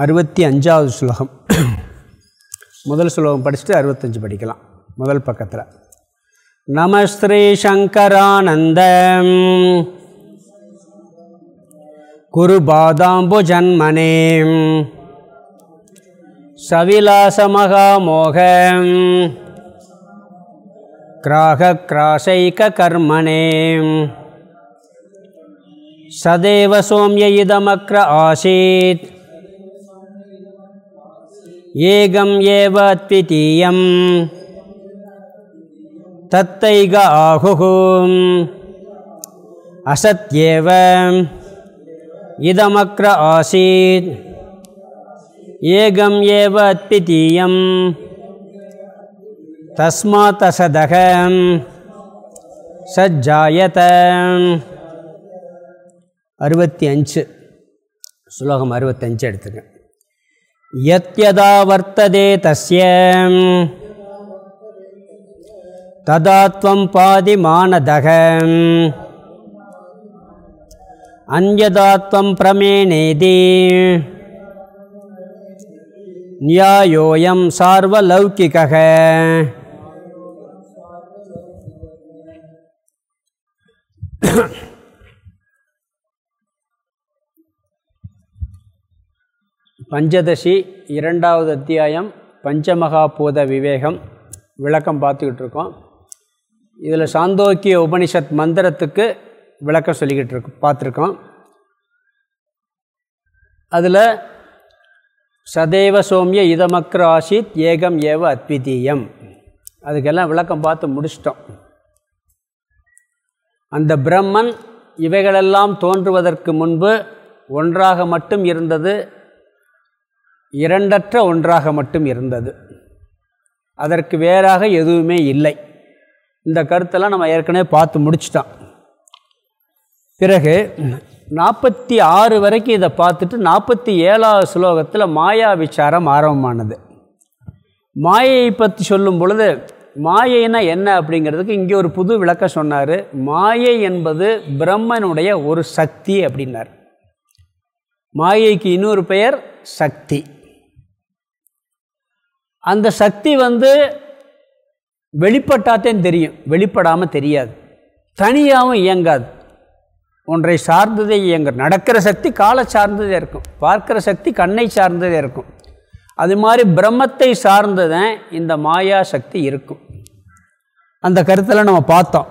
அறுபத்தி அஞ்சாவது ஸ்லோகம் முதல் ஸ்லோகம் படிச்சுட்டு அறுபத்தஞ்சு படிக்கலாம். முதல் பக்கத்தில். நமஸ்ரீ சங்கரானந்தம் குரு பாதாம்பு ஜன்மனேம் சவிலாச மகாமோகம் கிராக கிராசைக क्राहक्राशैककर्मणे சதேவ சோமிய இதமக்ர आसीत् ஏகம் ஏவ அத்விதீயம் தத்தைக ஆகுகும் அசத்யேவ இதமக்ர ஆசீத். ஏகம் ஏவ அத்விதீயம் தஸ்மாத் அசதக சஜ்ஜாயத. அறுபத்தி அஞ்சு. ஸ்லோகம் அறுபத்தஞ்சு எடுத்துக்கேன் यत्यदा वर्तते तस्य तदा त्वं पादिमानदः अन्यदा त्वं प्रमेणेति न्यायोऽयं सार्वलौकिकः பஞ்சதசி இரண்டாவது அத்தியாயம் பஞ்சமகாபூத விவேகம். விளக்கம் பார்த்துக்கிட்டு இருக்கோம் இதில் சாந்தோக்கிய உபனிஷத் மந்திரத்துக்கு விளக்கம் சொல்லிக்கிட்டு இருக்கோம் பார்த்துருக்கோம். அதில் சதேவ சோமிய இதமக்ர ஆசித் ஏகம் ஏவ அத்விதீயம். அதுக்கெல்லாம் விளக்கம் பார்த்து முடிச்சிட்டோம். அந்த பிரம்மன் இவைகளெல்லாம் தோன்றுவதற்கு முன்பு ஒன்றாக மட்டும் இருந்தது இரண்டற்ற ஒன்றாக மட்டும் இருந்தது. அதற்கு வேறாக எதுவுமே இல்லை. இந்த கருத்தெல்லாம் நம்ம ஏற்கனவே பார்த்து முடிச்சிட்டோம். பிறகு நாற்பத்தி ஆறு வரைக்கும் இதை பார்த்துட்டு நாற்பத்தி ஏழாவது ஸ்லோகத்தில் மாயா விசாரம் ஆரம்பமானது. மாயையை பற்றி சொல்லும் பொழுது மாயைனா என்ன அப்படிங்கிறதுக்கு இங்கே ஒரு புது விளக்கம் சொன்னார். மாயை என்பது பிரம்மனுடைய ஒரு சக்தி அப்படின்னார். மாயைக்கு இன்னொரு பெயர் சக்தி. அந்த சக்தி வந்து வெளிப்பட்டாத்தேன் தெரியும். வெளிப்படாமல் தெரியாது. தனியாகவும் இயங்காது. ஒன்றை சார்ந்ததே இயங்க நடக்கிற சக்தி காலை சார்ந்ததே இருக்கும். பார்க்கிற சக்தி கண்ணை சார்ந்ததே இருக்கும். அது மாதிரி பிரம்மத்தை சார்ந்ததான் இந்த மாயா சக்தி இருக்கும். அந்த கருத்தில் நம்ம பார்த்தோம்.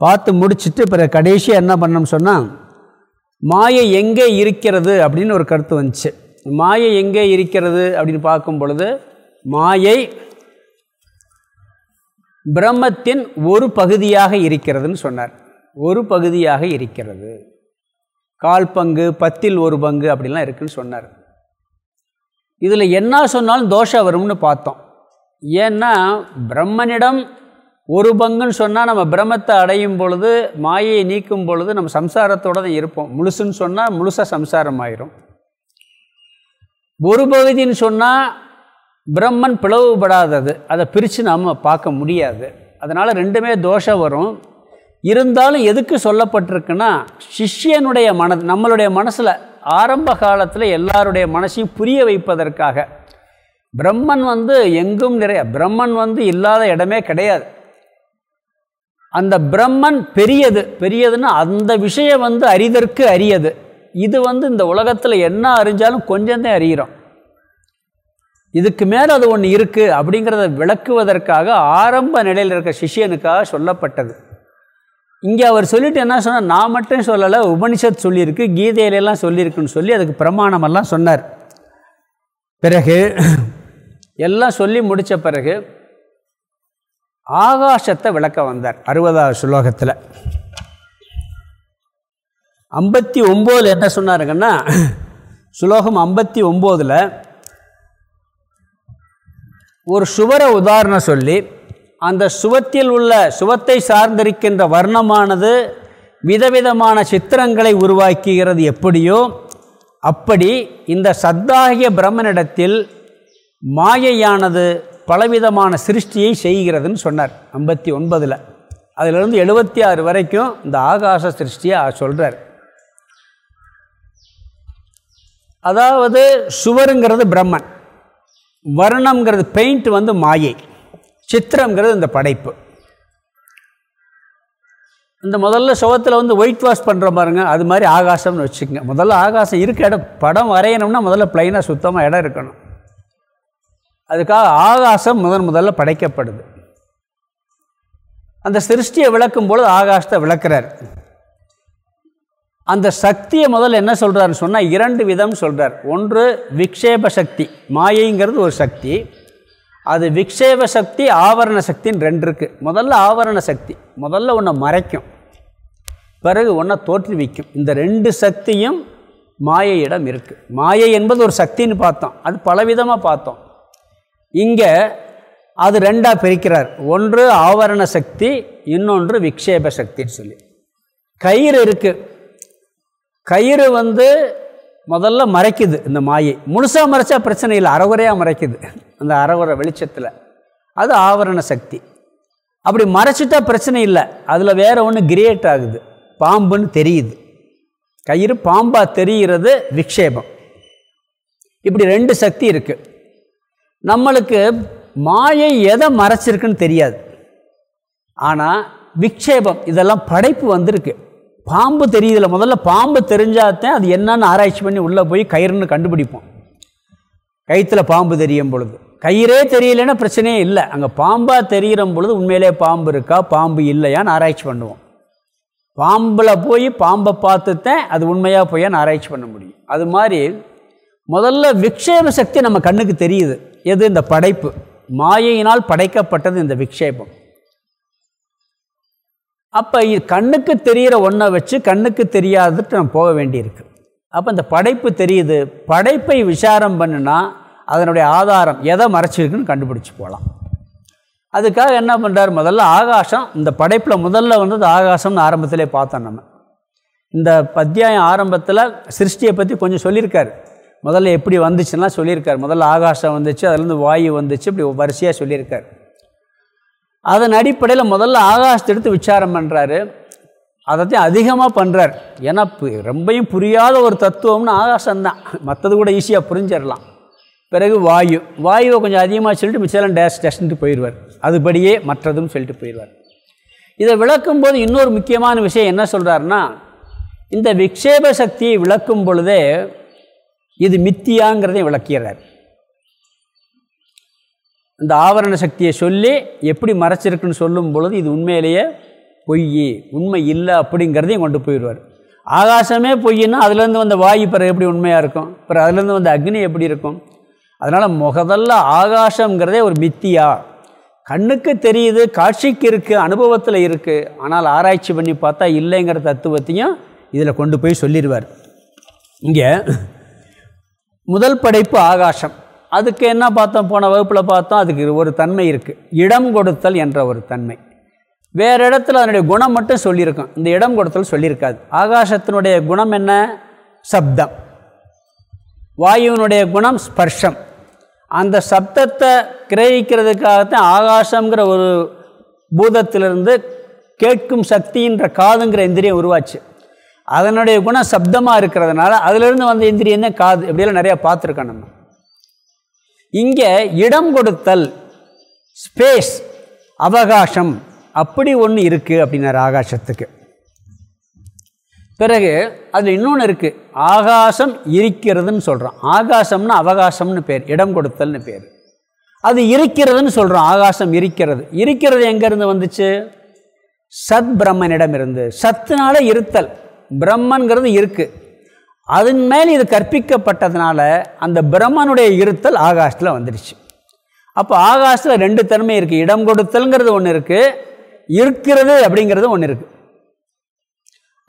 பார்த்து முடிச்சுட்டு பிறகு கடைசியாக என்ன பண்ணோம் சொன்னால் மாயை எங்கே இருக்கிறது அப்படின்னு ஒரு கருத்து வந்துச்சு. மாயை எங்கே இருக்கிறது அப்படின்னு பார்க்கும் பொழுது மாயை பிரம்மத்தின் ஒரு பகுதியாக இருக்கிறதுன்னு சொன்னார். ஒரு பகுதியாக இருக்கிறது. கால் பங்கு பத்தில் ஒரு பங்கு அப்படிலாம் இருக்குதுன்னு சொன்னார். இதில் என்ன சொன்னாலும் தோஷம் வரும்னு பார்த்தோம். ஏன்னா பிரம்மனிடம் ஒரு பங்குன்னு சொன்னால் நம்ம பிரம்மத்தை அடையும் பொழுது மாயையை நீக்கும் பொழுது நம்ம சம்சாரத்தோடு தான் இருப்போம். முழுசுன்னு சொன்னால் முழுசாக சம்சாரம் ஆயிரும். ஒரு பகுதின்னு சொன்னால் பிரம்மன் பிளவுபடாதது. அதை பிரித்து நாம் பார்க்க முடியாது. அதனால் ரெண்டுமே தோஷம் வரும். இருந்தாலும் எதுக்கு சொல்லப்பட்டிருக்குன்னா சிஷ்யனுடைய மன நம்மளுடைய மனசில் ஆரம்ப காலத்தில் எல்லாருடைய மனசையும் புரிய வைப்பதற்காக. பிரம்மன் வந்து எங்கும் நிறைய பிரம்மன் வந்து இல்லாத இடமே கிடையாது. அந்த பிரம்மன் பெரியது. பெரியதுன்னா அந்த விஷயம் வந்து அறிதற்கு அரியது. இது வந்து இந்த உலகத்தில் என்ன அறிஞ்சாலும் கொஞ்சம்தான் அறிகிறோம். இதுக்கு மேலே அது ஒன்று இருக்குது அப்படிங்கிறத விளக்குவதற்காக ஆரம்ப நிலையில் இருக்க சிஷியனுக்காக சொல்லப்பட்டது. இங்கே அவர் சொல்லிட்டு என்ன சொன்னார் நான் மட்டும் சொல்லலை உபனிஷத் சொல்லியிருக்கு கீதையிலெல்லாம் சொல்லியிருக்குன்னு சொல்லி அதுக்கு பிரமாணமெல்லாம் சொன்னார். பிறகு எல்லாம் சொல்லி முடித்த பிறகு ஆகாசத்தை விளக்க வந்தார் அறுபதாவது ஸ்லோகத்தில் ஐம்பத்தி ஒம்போதில் என்ன சொன்னாருங்கன்னா ஸ்லோகம் ஐம்பத்தி ஒம்போதில் ஒரு சுவரை உதாரணம் சொல்லி அந்த சுவத்தில் உள்ள சுவத்தை சார்ந்திருக்கின்ற வர்ணமானது விதவிதமான சித்திரங்களை உருவாக்குகிறது எப்படியோ அப்படி இந்த சத்தாகிய பிரம்மனிடத்தில் மாயையானது பலவிதமான சிருஷ்டியை செய்கிறதுன்னு சொன்னார் ஐம்பத்தி ஒன்பதில். அதிலிருந்து எழுபத்தி ஆறு வரைக்கும் இந்த ஆகாச சிருஷ்டியை சொல்கிறார் அதாவது சுவருங்கிறது பிரம்மன். வர்ணம்ங்கிறது பெயிண்ட் வந்து மாயை சித்திரங்கிறது இந்த படைப்பு. இந்த முதல்ல சுவத்தில் வந்து ஒயிட் வாஷ் பண்ணுற பாருங்க அது மாதிரி ஆகாசம்னு வச்சுக்கோங்க. முதல்ல ஆகாசம் இருக்க இடம் படம் வரையணும்னா முதல்ல பிளைனாக சுத்தமாக இடம் இருக்கணும். அதுக்காக ஆகாசம் முதன் முதல்ல படைக்கப்படுது. அந்த சிருஷ்டியை விளக்கும் பொழுது ஆகாசத்தை விளக்குறார். அந்த சக்தியை முதல்ல என்ன சொல்கிறாருன்னு சொன்னால் இரண்டு விதம் சொல்கிறார் ஒன்று விக்ஷேப சக்தி மாயைங்கிறது ஒரு சக்தி. அது விக்ஷேப சக்தி ஆவரண சக்தின்னு ரெண்டு இருக்குது முதல்ல ஆவரண சக்தி முதல்ல ஒன்றை மறைக்கும். பிறகு ஒன்றை தோற்றுவிக்கும் இந்த ரெண்டு சக்தியும் மாயையிடம் இருக்குது மாயை என்பது ஒரு சக்தின்னு பார்த்தோம். அது பலவிதமாக பார்த்தோம். இங்கே அது ரெண்டாக பிரிக்கிறார். ஒன்று ஆவரண சக்தி இன்னொன்று விக்ஷேப சக்தின்னு சொல்லி. கயிறு இருக்குது கயிறு வந்து முதல்ல மறைக்குது இந்த மாயை. முழுசாக மறைச்சா பிரச்சனை இல்லை அறகுறையாக மறைக்குது. அந்த அறகுறை வெளிச்சத்தில். அது ஆவரண சக்தி. அப்படி மறைச்சிட்டா பிரச்சனை இல்லை. அதில் வேறு ஒன்று கிரியேட் ஆகுது. பாம்புன்னு தெரியுது. கயிறு பாம்பாக தெரிகிறது விக்ஷேபம். இப்படி ரெண்டு சக்தி இருக்குது நம்மளுக்கு மாயை எதை மறைச்சிருக்குன்னு தெரியாது. ஆனால் விக்ஷேபம் இதெல்லாம் படைப்பு வந்திருக்கு. பாம்பு தெரியுதில்ல முதல்ல பாம்பு தெரிஞ்சாதான் அது என்னன்னு ஆராய்ச்சி பண்ணி உள்ளே போய் கயிறுன்னு கண்டுபிடிப்போம். கயிற்றில் பாம்பு தெரியும் பொழுது. கயிறே தெரியலன்னா பிரச்சனையே இல்லை. அங்கே பாம்பாக தெரிகிற பொழுது உண்மையிலே பாம்பு இருக்கா பாம்பு இல்லையான்னு ஆராய்ச்சி பண்ணுவோம். பாம்பில் போய் பாம்பை பார்த்துத்தான் அது உண்மையாக போயான்னு ஆராய்ச்சி பண்ண முடியும். அது மாதிரி முதல்ல விக்ஷேப சக்தி நம்ம கண்ணுக்கு தெரியுது. எது? இந்த படைப்பு. மாயையினால் படைக்கப்பட்டது இந்த விக்ஷேபம். அப்போ கண்ணுக்கு தெரிகிற ஒன்றை வச்சு கண்ணுக்கு தெரியாததுட்டு நம்ம போக வேண்டியிருக்கு. அப்போ இந்த படைப்பு தெரியுது. படைப்பை விசாரம் பண்ணுனா அதனுடைய ஆதாரம் எதை மறைச்சிருக்குன்னு கண்டுபிடிச்சி போகலாம் அதுக்காக என்ன பண்ணுறார் முதல்ல ஆகாசம் இந்த படைப்பில் முதல்ல வந்தது ஆகாசம்னு ஆரம்பத்திலே பார்த்தோம் நம்ம. இந்த பத்தியாயம் ஆரம்பத்தில் சிருஷ்டியை பற்றி கொஞ்சம் சொல்லியிருக்காரு. முதல்ல எப்படி வந்துச்சுன்னா சொல்லியிருக்கார். முதல்ல ஆகாசம் வந்துச்சு அதுலேருந்து வாயு வந்துச்சு இப்படி வரிசையாக சொல்லியிருக்கார். அதன் அடிப்படையில் முதல்ல ஆகாசத்தை எடுத்து விசாரம் பண்ணுறாரு அதைத்தையும் அதிகமாக பண்ணுறார் ஏன்னா ரொம்பையும் புரியாத ஒரு தத்துவம்னு ஆகாசம்தான் மற்றது கூட ஈஸியாக புரிஞ்சிடலாம் பிறகு வாயு. வாயுவை கொஞ்சம் அதிகமாக சொல்லிட்டு மிச்சம் டேஷ் டேஷ்ன்ட்டு போயிடுவார் அதுபடியே மற்றதும் சொல்லிட்டு போயிடுவார் இதை விளக்கும் போது இன்னொரு முக்கியமான விஷயம் என்ன சொல்கிறாருன்னா இந்த விக்ஷேப சக்தியை விளக்கும் பொழுதே இது மித்தியாங்கிறதையும் விளக்கிறார். இந்த ஆவரண சக்தியை சொல்லி எப்படி மறைச்சிருக்குன்னு சொல்லும் பொழுது இது உண்மையிலேயே பொய் உண்மை இல்லை அப்படிங்கிறதையும் கொண்டு போயிடுவார். ஆகாசமே பொய்னா அதுலேருந்து வந்த வாயு பிறகு எப்படி உண்மையாக இருக்கும்? பிறகு அதுலேருந்து வந்த அக்னி எப்படி இருக்கும்? அதனால் முகதல்ல ஆகாசங்கிறதே ஒரு மித்தியா. கண்ணுக்கு தெரியுது காட்சிக்கு இருக்குது அனுபவத்தில் இருக்குது ஆனால் ஆராய்ச்சி பண்ணி பார்த்தா இல்லைங்கிற தத்துவத்தையும் இதில் கொண்டு போய் சொல்லிடுவார். இங்கே முதல் படைப்பு ஆகாசம். அதுக்கு என்ன பார்த்தோம்? போன வகுப்பில் பார்த்தோம் அதுக்கு ஒரு தன்மை இருக்குது இடம் கொடுத்தல் என்ற ஒரு தன்மை. வேறு இடத்துல அதனுடைய குணம் மட்டும் சொல்லியிருக்கோம். இந்த இடம் கொடுத்தல் சொல்லியிருக்காது. ஆகாசத்தினுடைய குணம் என்ன? சப்தம். வாயுவினுடைய குணம் ஸ்பர்ஷம். அந்த சப்தத்தை கிரகிக்கிறதுக்காகத்தான் ஆகாசங்கிற ஒரு பூதத்திலிருந்து கேட்கும் சக்தின்ற காதுங்கிற இந்திரியம் உருவாச்சு. அதனுடைய குணம் சப்தமாக இருக்கிறதுனால அதிலிருந்து வந்த இந்திரியம் தான் காது. இப்படியெல்லாம் நிறையா பார்த்துருக்கோம் நம்ம. இங்கே இடம் கொடுத்தல் ஸ்பேஸ் அவகாசம் அப்படி ஒன்று இருக்குது அப்படின்னார் ஆகாசத்துக்கு. பிறகு அதில் இன்னொன்று இருக்குது ஆகாசம் இருக்கிறதுன்னு சொல்கிறோம் ஆகாசம்னு அவகாசம்னு பேர் இடம் கொடுத்தல்னு பேர். அது இருக்கிறதுன்னு சொல்கிறோம் ஆகாசம் இருக்கிறது. இருக்கிறது எங்கேருந்து வந்துச்சு? சத் பிரம்மனிடம் இருந்து. சத்துனால இருத்தல். பிரம்மன்கிறது இருக்குது அதன் மேல் இது கற்பிக்கப்பட்டதுனால அந்த பிரம்மனுடைய இருத்தல் ஆகாஷத்தில் வந்துடுச்சு அப்போ ஆகாஷத்தில் ரெண்டு தன்மை இருக்குது இடம் கொடுத்தல்ங்கிறது ஒன்று இருக்குது இருக்கிறது அப்படிங்கிறது ஒன்று இருக்குது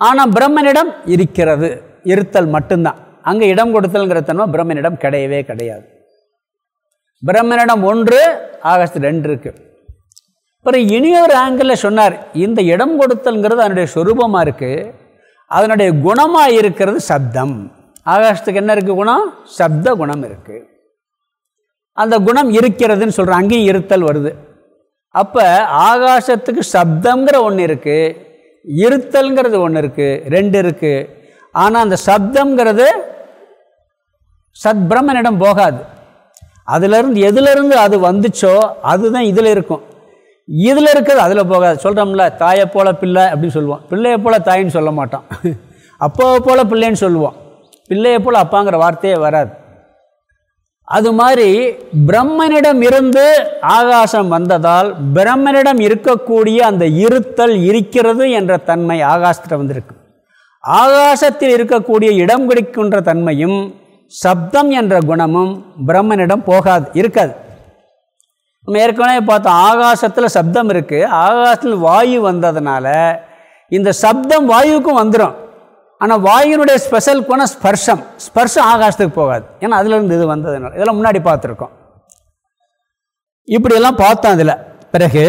ஆனால் பிரம்மனிடம் இருக்கிறது இருத்தல் மட்டும்தான். அங்கே இடம் கொடுத்தல்ங்கிற தன்மை பிரம்மனிடம் கிடையவே கிடையாது. பிரம்மனிடம் ஒன்று ஆகாசத்தில் ரெண்டு இருக்குது அப்புறம் இனியொரு ஆங்கிளில் சொன்னார் இந்த இடம் கொடுத்தல்ங்கிறது அதனுடைய சொரூபமாக இருக்குது அதனுடைய குணமாக இருக்கிறது சப்தம். ஆகாசத்துக்கு என்ன இருக்குது குணம்? சப்த குணம் இருக்குது அந்த குணம் இருக்கிறதுன்னு சொல்கிறோம் அங்கேயும் இருத்தல் வருது. அப்போ ஆகாசத்துக்கு சப்தங்கிற ஒன்று இருக்குது இருத்தல்ங்கிறது ஒன்று இருக்குது ரெண்டு இருக்குது ஆனால் அந்த சப்தங்கிறது சத்பிரமனிடம் போகாது. அதிலிருந்து எதிலிருந்து அது வந்துச்சோ அதுதான் இதில் இருக்கும். இதில் இருக்கிறது அதில் போகாது. சொல்கிறோம்ல தாயை போல பிள்ளை அப்படின்னு சொல்லுவோம். பிள்ளையை போல தாயின்னு சொல்ல மாட்டோம். அப்பாவை போல் பிள்ளைன்னு சொல்லுவோம். பிள்ளையை போல் அப்பாங்கிற வார்த்தையே வராது. அது மாதிரி பிரம்மனிடம் இருந்து ஆகாசம் வந்ததால் பிரம்மனிடம் இருக்கக்கூடிய அந்த இருத்தல் இருக்கிறது என்ற தன்மை ஆகாசத்தில் வந்திருக்கு. ஆகாசத்தில் இருக்கக்கூடிய இடம் கிடைக்கின்ற தன்மையும் சப்தம் என்ற குணமும் பிரம்மனிடம் போகாது இருக்காது. நம்ம ஏற்கனவே பார்த்தோம் ஆகாசத்தில் சப்தம் இருக்குது ஆகாசத்தில் வாயு வந்ததுனால இந்த சப்தம் வாயுவுக்கும் வந்துடும் ஆனால் வாயுனுடைய ஸ்பெஷல் குணம் ஸ்பர்ஷம். ஸ்பர்ஷம் ஆகாசத்துக்கு போகாது. ஏன்னா அதுலேருந்து இது வந்ததுனால. இதெல்லாம் முன்னாடி பார்த்துருக்கோம். இப்படியெல்லாம் பார்த்தோம் அதில். பிறகு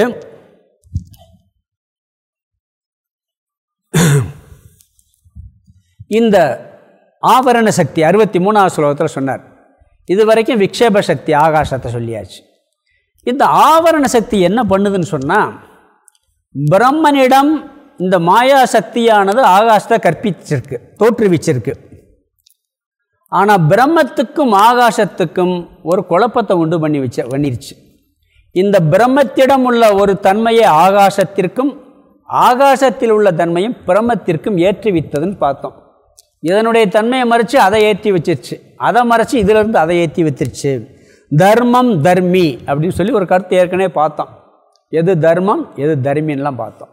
இந்த ஆவரண சக்தி அறுபத்தி மூணாவது ஸ்லோகத்தில் சொன்னார். இது வரைக்கும் விக்ஷேப சக்தி ஆகாசத்தை சொல்லியாச்சு. இந்த ஆவரண சக்தி என்ன பண்ணுதுன்னு சொன்னால் பிரம்மனிடம் இந்த மாயா சக்தியானது ஆகாசத்தை கற்பிச்சிருக்கு தோற்றுவிச்சிருக்கு. ஆனால் பிரம்மத்துக்கும் ஆகாசத்துக்கும் ஒரு குழப்பத்தை உண்டு பண்ணி வச்ச பண்ணிருச்சு. இந்த பிரம்மத்திடம் உள்ள ஒரு தன்மையை ஆகாசத்திற்கும் ஆகாசத்தில் உள்ள தன்மையும் பிரம்மத்திற்கும் ஏற்றுவித்ததுன்னு பார்த்தோம். இதனுடைய தன்மையை மறைச்சு அதை ஏற்றி வச்சிருச்சு. அதை மறைச்சு இதிலிருந்து அதை ஏற்றி வச்சிருச்சு தர்மம் தர்மி அப்படின்னு சொல்லி ஒரு கருத்து ஏற்கனவே பார்த்தோம். எது தர்மம் எது தர்மின்லாம் பார்த்தோம்.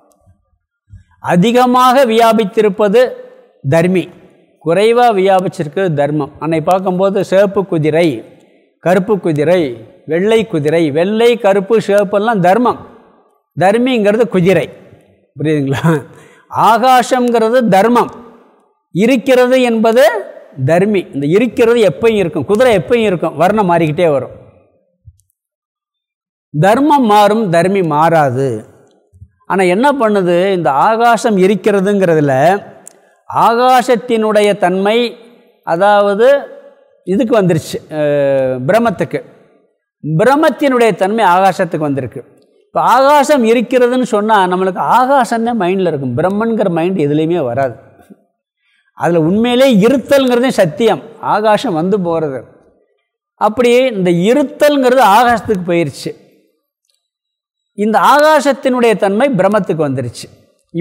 அதிகமாக வியாபித்திருப்பது தர்மி. குறைவாக வியாபிச்சிருக்கிறது தர்மம். அன்னை பார்க்கும்போது சிவப்பு குதிரை கருப்பு குதிரை வெள்ளை குதிரை வெள்ளை கருப்பு சிவப்பெல்லாம் தர்மம். தர்மிங்கிறது குதிரை. புரியுதுங்களா? ஆகாசங்கிறது தர்மம். இருக்கிறது என்பது தர்மி இந்த இருக்கிறது எப்பயும் இருக்கும் குதிரை எப்பயும் இருக்கும் வர்ணம் மாறிக்கிட்டே வரும். தர்மம் மாறும் தர்மி மாறாது. ஆனால் என்ன பண்ணுது? இந்த ஆகாசம் இருக்கிறதுங்கிறதுல ஆகாசத்தினுடைய தன்மை அதாவது இதுக்கு வந்துருச்சு பிரம்மத்துக்கு. பிரம்மத்தினுடைய தன்மை ஆகாசத்துக்கு வந்திருக்கு. இப்போ ஆகாசம் இருக்கிறதுன்னு சொன்னால் நம்மளுக்கு ஆகாசம் தான் மைண்டில் இருக்கும். பிரம்மன்கிற மைண்ட் எதுலேயுமே வராது. அதில் உண்மையிலே இருத்தல்ங்கிறதே சத்தியம். ஆகாசம் வந்து போகிறது அப்படி இந்த இருத்தல்ங்கிறது ஆகாசத்துக்கு போயிடுச்சு இந்த ஆகாசத்தினுடைய தன்மை பிரம்மத்துக்கு வந்துருச்சு.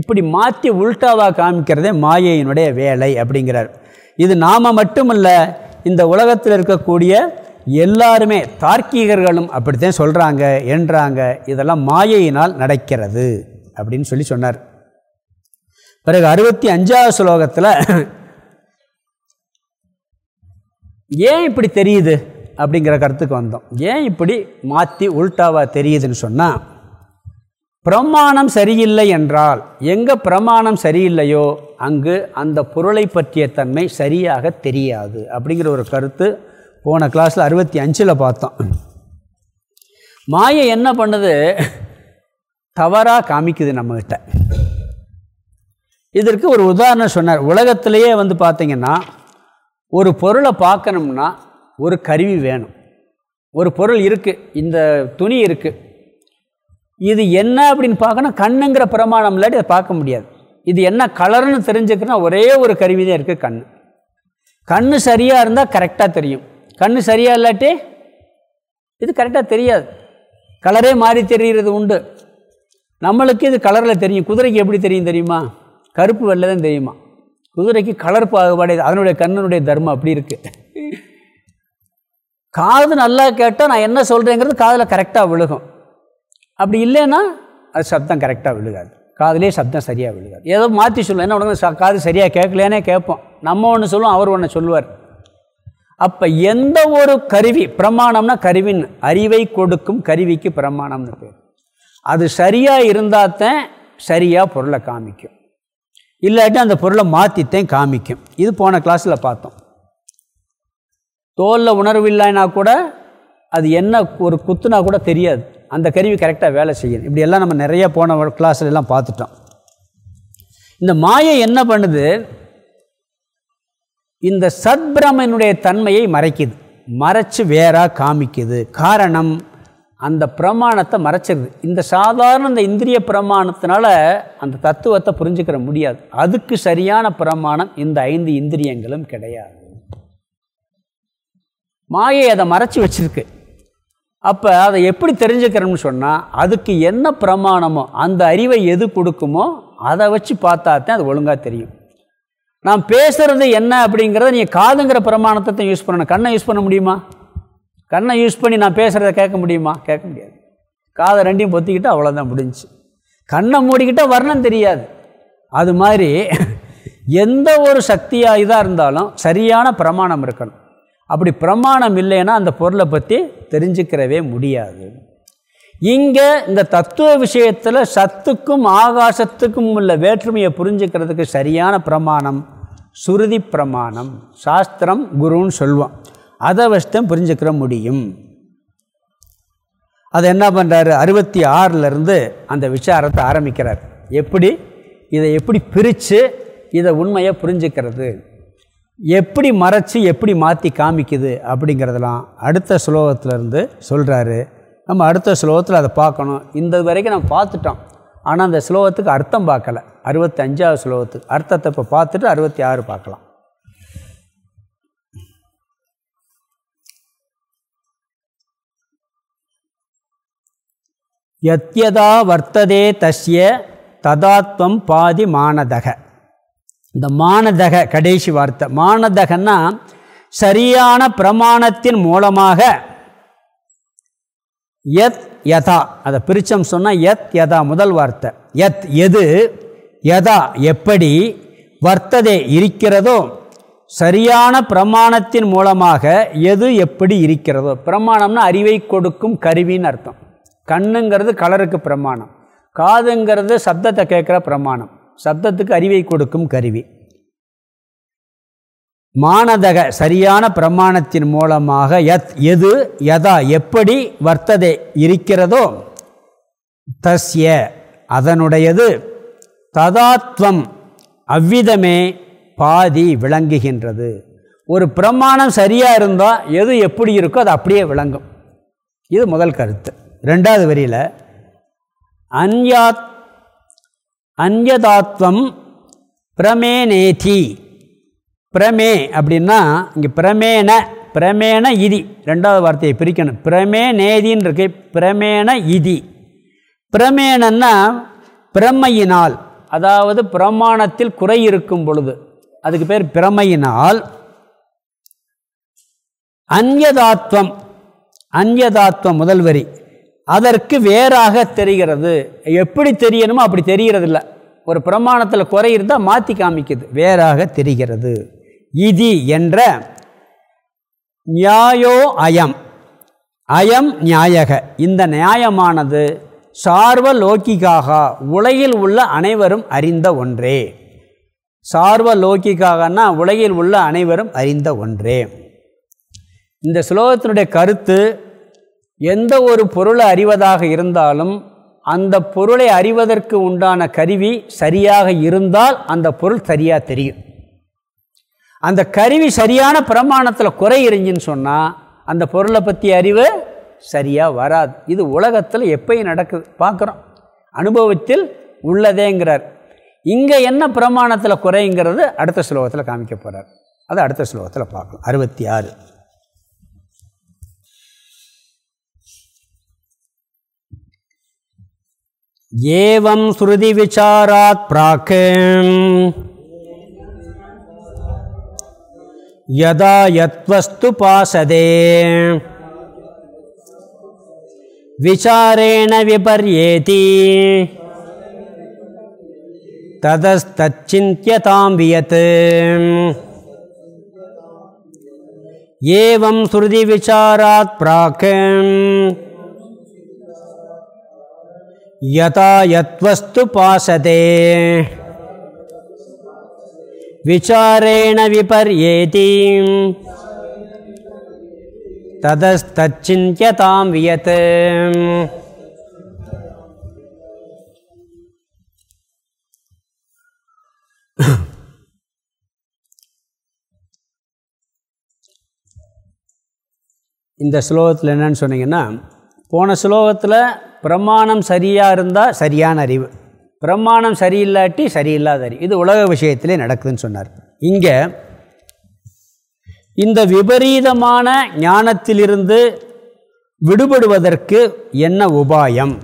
இப்படி மாற்றி உல்டாவாக காமிக்கிறதே மாயையினுடைய வேலை அப்படிங்கிறார். இது நாம் மட்டுமல்ல இந்த உலகத்தில் இருக்கக்கூடிய எல்லாருமே தார்க்கீகர்களும் அப்படித்தான் சொல்கிறாங்க என்றாங்க. இதெல்லாம் மாயையினால் நடக்கிறது அப்படின்னு சொல்லி சொன்னார். பிறகு அறுபத்தி அஞ்சாவது ஸ்லோகத்தில் ஏன் இப்படி தெரியுது அப்படிங்கிற கருத்துக்கு வந்தோம். ஏன் இப்படி மாற்றி உல்டாவாக தெரியுதுன்னு சொன்னால் பிரமாணம் சரியில்லை என்றால் எங்கே பிரமாணம் சரியில்லையோ அங்கு அந்த பொருளை பற்றிய தன்மை சரியாக தெரியாது அப்படிங்கிற ஒரு கருத்து போன கிளாஸில் அறுபத்தி அஞ்சில் பார்த்தோம். மாயை என்ன பண்ணுது? தவறாக காமிக்குது நம்மக்கிட்ட இதற்கு ஒரு உதாரணம் சொன்னார். உலகத்திலேயே வந்து பார்த்திங்கன்னா ஒரு பொருளை பார்க்கணும்னா ஒரு கருவி வேணும். ஒரு பொருள் இருக்குது இந்த துணி இருக்குது இது என்ன அப்படின்னு பார்க்கணும்? கண்ணுங்கிற பிரமாணம் இல்லாட்டி அதை பார்க்க முடியாது. இது என்ன கலர்னு தெரிஞ்சுக்கணும்னா ஒரே ஒரு கருவி தான் இருக்குது கண் கண் சரியாக இருந்தால் கரெக்டாக தெரியும். கண் சரியாக இல்லாட்டி இது கரெக்டாக தெரியாது. கலரே மாறி தெரிகிறது உண்டு. நம்மளுக்கு இது கலரில் தெரியும். குதிரைக்கு எப்படி தெரியும் தெரியுமா? கருப்பு வெள்ளை தான் தெரியுமா? குதிரைக்கு கலர் பாகுபாடு அதனுடைய கண்ணனுடைய தர்மம் அப்படி இருக்குது காது நல்லா கேட்டால் நான் என்ன சொல்கிறேங்கிறது காதில் கரெக்டாக விழுகும். அப்படி இல்லைன்னா அது சப்தம் கரெக்டாக விழுகாது. காதிலே சப்தம் சரியாக விழுகாது. ஏதோ மாற்றி சொல்லுவோம். என்ன உடனே காது சரியாக கேட்கலேனே கேட்போம். நம்ம ஒன்று சொல்லுவோம் அவர் ஒன்று சொல்லுவார். அப்போ எந்த ஒரு கருவி பிரமாணம்னா கருவின் அறிவை கொடுக்கும் கருவிக்கு பிரமாணம்னு பேர். அது சரியாக இருந்தால் தான் சரியாக பொருளை காமிக்கும். இல்லாட்டி அந்த பொருளை மாற்றித்தேன் காமிக்கும். இது போன கிளாஸில் பார்த்தோம். தோலில் உணர்வு இல்லைன்னா கூட அது என்ன ஒரு குத்துனா கூட தெரியாது. அந்த கருவி கரெக்டாக வேலை செய்யணும் இப்படியெல்லாம் நம்ம நிறைய போன கிளாஸ்ல எல்லாம் பார்த்துட்டோம். இந்த மாயை என்ன பண்ணுது? இந்த சத்பிரமனுடைய தன்மையை மறைக்குது. மறைச்சு வேறாக காமிக்குது. காரணம் அந்த பிரமாணத்தை மறைச்சிருது. இந்த சாதாரண இந்த இந்திரிய பிரமாணத்தினால அந்த தத்துவத்தை புரிஞ்சுக்கிற முடியாது. அதுக்கு சரியான பிரமாணம் இந்த ஐந்து இந்திரியங்களும் கிடையாது. மாயை அதை மறைச்சி வச்சிருக்கு. அப்போ அதை எப்படி தெரிஞ்சுக்கிறோம்னு சொன்னால் அதுக்கு என்ன பிரமாணமோ அந்த அறிவை எது கொடுக்குமோ அதை வச்சு பார்த்தா தான் அது ஒழுங்காக தெரியும். நான் பேசுகிறது என்ன அப்படிங்கிறத நீங்கள் காதுங்கிற பிரமாணத்தை தான் யூஸ் பண்ணணும். கண்ணை யூஸ் பண்ண முடியுமா? கண்ணை யூஸ் பண்ணி நான் பேசுகிறத கேட்க முடியுமா? கேட்க முடியாது. காதை ரெண்டையும் பொத்திக்கிட்டு அவ்வளோதான் முடிஞ்சு கண்ணை மூடிக்கிட்டால் வர்ணம் தெரியாது. அது மாதிரி எந்த ஒரு சக்தியாக இதாக இருந்தாலும் சரியான பிரமாணம் இருக்கணும். அப்படி பிரமாணம் இல்லைன்னா அந்த பொருளை பற்றி தெரிஞ்சுக்கிறவே முடியாது. இங்கே இந்த தத்துவ விஷயத்தில் சத்துக்கும் ஆகாசத்துக்கும் உள்ள வேற்றுமையை புரிஞ்சுக்கிறதுக்கு சரியான பிரமாணம் சுருதி பிரமாணம் சாஸ்திரம் குருன்னு சொல்லுவோம் அதை வச்சுதான் புரிஞ்சுக்கிற முடியும். அதை என்ன பண்ணுறாரு அறுபத்தி ஆறிலிருந்து அந்த விசாரத்தை ஆரம்பிக்கிறார். எப்படி? இதை எப்படி பிரித்து இதை உண்மையாக புரிஞ்சுக்கிறது? எப்படி மறைச்சி எப்படி மாற்றி காமிக்குது அப்படிங்கிறதெல்லாம் அடுத்த ஸ்லோகத்திலேருந்து சொல்கிறாரு நம்ம அடுத்த ஸ்லோகத்தில் அதை பார்க்கணும். இந்த வரைக்கும் நம்ம பார்த்துட்டோம். ஆனால் அந்த ஸ்லோகத்துக்கு அர்த்தம் பார்க்கல. அறுபத்தஞ்சாவது ஸ்லோகத்துக்கு அர்த்தத்தை இப்போ பார்த்துட்டு அறுபத்தி ஆறு பார்க்கலாம். யத்யதா வர்த்ததே தஸ்ய ததாத்வம் பாதி மானதக. இந்த மானதக கடைசி வார்த்தை. மானதகன்னா சரியான பிரமாணத்தின் மூலமாக யத் யதா. அதை பிரிச்சம் சொன்னால் யத் யதா முதல் வார்த்தை. யத் எது? யதா எப்படி? வர்த்ததே இருக்கிறதோ சரியான பிரமாணத்தின் மூலமாக எது எப்படி இருக்கிறதோ. பிரமாணம்னா அறிவை கொடுக்கும் கருவின்னு அர்த்தம். கண்ணுங்கிறது கலருக்கு பிரமாணம். காதுங்கிறது சப்தத்தை கேட்குற பிரமாணம். சப்தத்துக்கு அறிவை கொடுக்கும் கருவி. மானதக சரியான பிரமாணத்தின் மூலமாக எத் எது யதா எப்படி வர்த்ததை இருக்கிறதோ தஸ்ய அதனுடையது. ததாத்வம் அவ்விதமே பாதி விளங்குகின்றது. ஒரு பிரமாணம் சரியாக இருந்தால் எது எப்படி இருக்கோ அது அப்படியே விளங்கும். இது முதல் கருத்து. ரெண்டாவது வரியில் அந்யாத் அந்யதாத்வம் பிரமேனேதி. பிரமே அப்படின்னா இங்கே பிரமேன பிரமேண இதி ரெண்டாவது வார்த்தையை பிரிக்கணும். பிரமே நேதின்னு இருக்கு பிரமேண இதி. பிரமேணன்னா பிரமையினால் அதாவது பிரமாணத்தில் குறை இருக்கும் பொழுது. அதுக்கு பேர் பிரமையினால். அந்யதாத்வம் அந்யதாத்வம் முதல் வரி. அதற்கு வேறாக தெரிகிறது. எப்படி தெரியணுமோ அப்படி தெரிகிறது இல்லை ஒரு பிரமாணத்தில் குறை இருந்தால் மாற்றி காமிக்குது. வேறாக தெரிகிறது. இதி என்ற நியாயோ அயம். அயம் நியாயக. இந்த நியாயமானது சார்வ லோக்கிக்காக உலகில் உள்ள அனைவரும் அறிந்த ஒன்றே. சார்வ லோக்கிக்காகனா உலகில் உள்ள அனைவரும் அறிந்த ஒன்றே. இந்த ஸ்லோகத்தினுடைய கருத்து எந்த ஒரு பொருளை அறிவதாக இருந்தாலும் அந்த பொருளை அறிவதற்கு உண்டான கருவி சரியாக இருந்தால் அந்த பொருள் சரியாக தெரியும். அந்த கருவி சரியான பிரமாணத்தில் குறை இருந்துன்னு சொன்னால் அந்த பொருளை பற்றி அறிவு சரியாக வராது. இது உலகத்தில் எப்பயும் நடக்குது. பார்க்குறோம். அனுபவத்தில் உள்ளதேங்கிறார். இங்கே என்ன பிரமாணத்தில் குறைங்கிறது அடுத்த ஸ்லோகத்தில் காமிக்க போகிறார் அது அடுத்த ஸ்லோகத்தில் பார்க்கலாம். அறுபத்தி ஆறு. ஏவம் ஸ்ருதி விசாராத் பிராக் யதா யத்வஸ்து பாசதே. விசாரேண விபர்யேதி. ததஸ்திந்தியதாம் வியத். ஏவம் ஸ்ருதி விசாராத் பிராக் யதா யத்வஸ்து பாசதே விசாரேண விபர்யேதி ததஸ்தச்சிந்தியதாம் வியத் இந்த ஸ்லோகத்தில் என்னன்னு சொன்னீங்கன்னா போன ஸ்லோகத்தில் பிரமாணம் சரியாக இருந்தால் சரியான அறிவு. பிரமாணம் சரியில்லாட்டி சரியில்லாத அறிவு. இது உலக விஷயத்திலே நடக்குதுன்னு சொன்னார். இங்கே இந்த விபரீதமான ஞானத்திலிருந்து விடுபடுவதற்கு என்ன உபாயம்?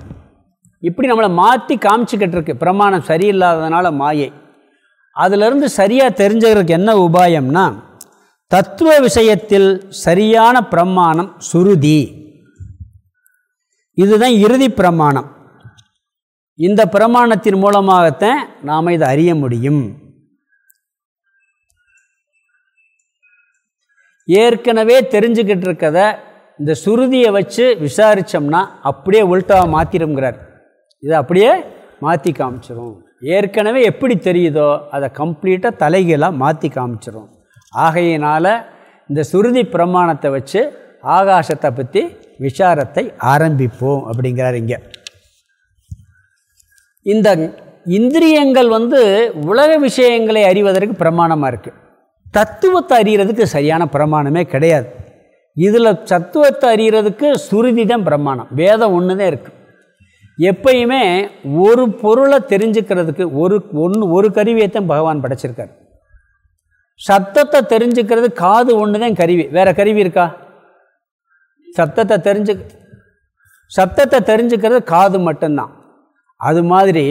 இப்படி நம்மளை மாற்றி காமிச்சிக்கிட்டு இருக்கு பிரமாணம் சரியில்லாததுனால மாயை. அதிலிருந்து சரியாக தெரிஞ்சுக்கிறதுக்கு என்ன உபாயம்னா தத்துவ விஷயத்தில் சரியான பிரமாணம் சுருதி. இதுதான் இறுதி பிரமாணம். இந்த பிரமாணத்தின் மூலமாகத்தான் நாம் இதை அறிய முடியும். ஏற்கனவே தெரிஞ்சுக்கிட்டு இருக்கத இந்த சுருதியை வச்சு விசாரித்தோம்னா அப்படியே உள்டாவை மாற்றிடுங்கிறார் இதை அப்படியே மாற்றி காமிச்சிரும். ஏற்கனவே எப்படி தெரியுதோ அதை கம்ப்ளீட்டாக தலைகீழாக மாற்றி காமிச்சிரும். ஆகையினால் இந்த சுருதி பிரமாணத்தை வச்சு ஆகாசத்தை பற்றி விசாரத்தை ஆரம்பிப்போம் அப்படிங்கிறார் இங்கே. இந்த இந்திரியங்கள் வந்து உலக விஷயங்களை அறிவதற்கு பிரமாணமாக இருக்குது தத்துவத்தை அறிகிறதுக்கு சரியான பிரமாணமே கிடையாது. இதில் தத்துவத்தை அறிகிறதுக்கு சுருதி தான் பிரமாணம். வேதம் ஒன்று தான் இருக்குது எப்பயுமே ஒரு பொருளை தெரிஞ்சுக்கிறதுக்கு ஒரு ஒன்று ஒரு கருவியை தான் பகவான் படைச்சிருக்கார். சத்தத்தை தெரிஞ்சுக்கிறது காது ஒன்று தான் கருவி. வேறு கருவி இருக்கா? சத்தத்தை தெரிஞ்சு சத்தத்தை தெரிஞ்சுக்கிறது காது மட்டும்தான். அது மாதிரி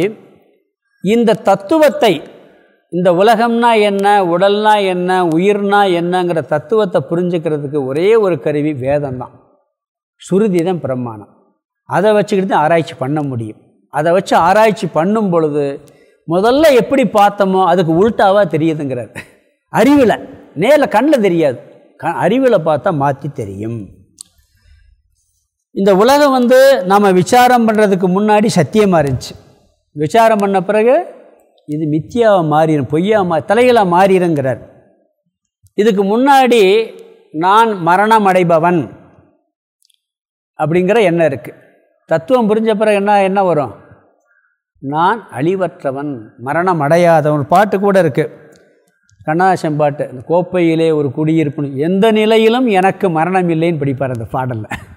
இந்த தத்துவத்தை இந்த உலகம்னா என்ன உடல்னா என்ன உயிர்னா என்னங்கிற தத்துவத்தை புரிஞ்சுக்கிறதுக்கு ஒரே ஒரு கருவி வேதம்தான். சுருதி தான் பிரமாணம் அதை வச்சுக்கிட்டு தான் ஆராய்ச்சி பண்ண முடியும். அதை வச்சு ஆராய்ச்சி பண்ணும் பொழுது முதல்ல எப்படி பார்த்தோமோ அதுக்கு உள்டாவாக தெரியுதுங்கிறார். அறிவில் நேரில் கண்ணில் தெரியாது. க அறிவில் பார்த்தா மாற்றி தெரியும். இந்த உலகம் வந்து நம்ம விசாரம் பண்ணுறதுக்கு முன்னாடி சத்தியமாக இருந்துச்சு. விசாரம் பண்ண பிறகு இது மித்தியாவை மாறிடும் பொய்யா மா தலைகளாக மாறிடுங்கிறார் இதுக்கு முன்னாடி நான் மரணம் அடைபவன் அப்படிங்கிற எண்ணம் இருக்குது தத்துவம் புரிஞ்ச பிறகு என்ன என்ன வரும்? நான் அழிவற்றவன் மரணம் அடையாதவன் பாட்டு கூட இருக்குது கண்ணாசம் பாட்டு இந்த கோப்பையிலே ஒரு குடியிருப்பு எந்த நிலையிலும் எனக்கு மரணம் இல்லைன்னு படிப்பார் அந்த பாடலில்.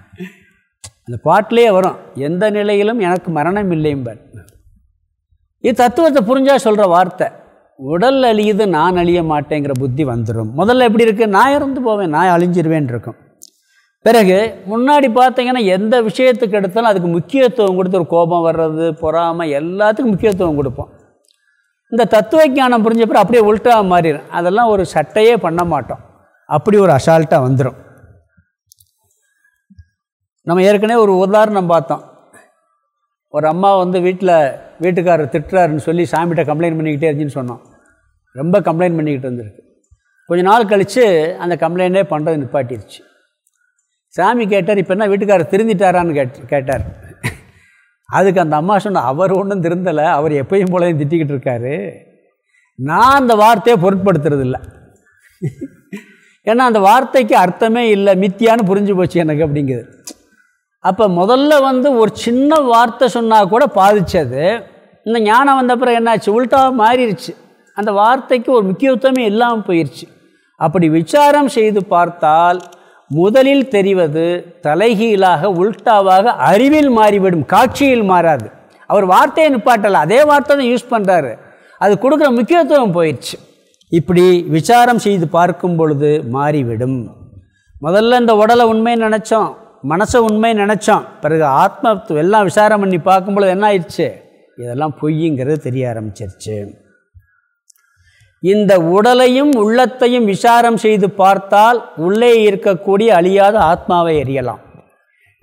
அந்த பாட்டிலே வரும் எந்த நிலையிலும் எனக்கு மரணம் இல்லைம்பன் இது தத்துவத்தை புரிஞ்சால் சொல்கிற வார்த்தை. உடல் அழியுது நான் அழிய மாட்டேங்கிற புத்தி வந்துடும் முதல்ல எப்படி இருக்குது நான் இறந்து போவேன் நான் அழிஞ்சிருவேன் இருக்கும். பிறகு முன்னாடி பார்த்தீங்கன்னா எந்த விஷயத்துக்கு எடுத்தாலும் அதுக்கு முக்கியத்துவம் கொடுத்து ஒரு கோபம் வர்றது பொறாமல் எல்லாத்துக்கும் முக்கியத்துவம் கொடுப்போம். இந்த தத்துவ ஞானம் புரிஞ்ச பிறகு அப்படியே உள்ட்டாக மாறிடும் அதெல்லாம் ஒரு சட்டையே பண்ண மாட்டோம். அப்படி ஒரு அசால்ட்டாக வந்துடும் நம்ம ஏற்கனவே ஒரு உதாரணம் பார்த்தோம். ஒரு அம்மா வந்து வீட்டில் வீட்டுக்காரர் திட்டுறாருன்னு சொல்லி சாமிகிட்ட கம்ப்ளைண்ட் பண்ணிக்கிட்டே இருந்துச்சுன்னு சொன்னோம். ரொம்ப கம்ப்ளைண்ட் பண்ணிக்கிட்டு இருந்திருக்கு. கொஞ்ச நாள் கழித்து அந்த கம்ப்ளைண்ட்டே பண்ணுறது நிப்பாட்டிருச்சு. சாமி கேட்டார் இப்போ என்ன வீட்டுக்காரர் திருந்திட்டாரான்னு கேட் கேட்டார். அதுக்கு அந்த அம்மா சொன்ன அவர் ஒன்றும் திருந்தலை அவர் எப்பயும் போலையும் திட்டிக்கிட்டு இருக்காரு. நான் அந்த வார்த்தையை பொருட்படுத்துறது இல்லை ஏன்னா அந்த வார்த்தைக்கு அர்த்தமே இல்லை மித்தியான்னு புரிஞ்சு போச்சு எனக்கு அப்படிங்கிறது அப்போ முதல்ல வந்து ஒரு சின்ன வார்த்தை சொன்னால் கூட பாதித்தது இந்த ஞானம் வந்த அப்புறம் என்னாச்சு? உள்டா மாறிடுச்சு அந்த வார்த்தைக்கு ஒரு முக்கியத்துவமே இல்லாமல் போயிடுச்சு அப்படி விசாரம் செய்து பார்த்தால் முதலில் தெரிவது தலைகீழாக உல்டாவாக அறிவில் மாறிவிடும் காட்சியில் மாறாது. அவர் வார்த்தையை நிப்பாட்டலை அதே வார்த்தை தான் யூஸ் பண்ணுறாரு அது கொடுக்குற முக்கியத்துவம் போயிடுச்சு இப்படி விசாரம் செய்து பார்க்கும் பொழுது மாறிவிடும். முதல்ல இந்த உடலை உண்மைன்னு நினச்சோம். மனசை உண்மை நினச்சோம் பிறகு ஆத்ம எல்லாம் விசாரம் பண்ணி பார்க்கும்பொழுது என்ன ஆயிடுச்சு? இதெல்லாம் பொய்யுங்கிறது தெரிய ஆரம்பிச்சிருச்சு. இந்த உடலையும் உள்ளத்தையும் விசாரம் செய்து பார்த்தால் உள்ளே இருக்கக்கூடிய அழியாத ஆத்மாவை அறியலாம்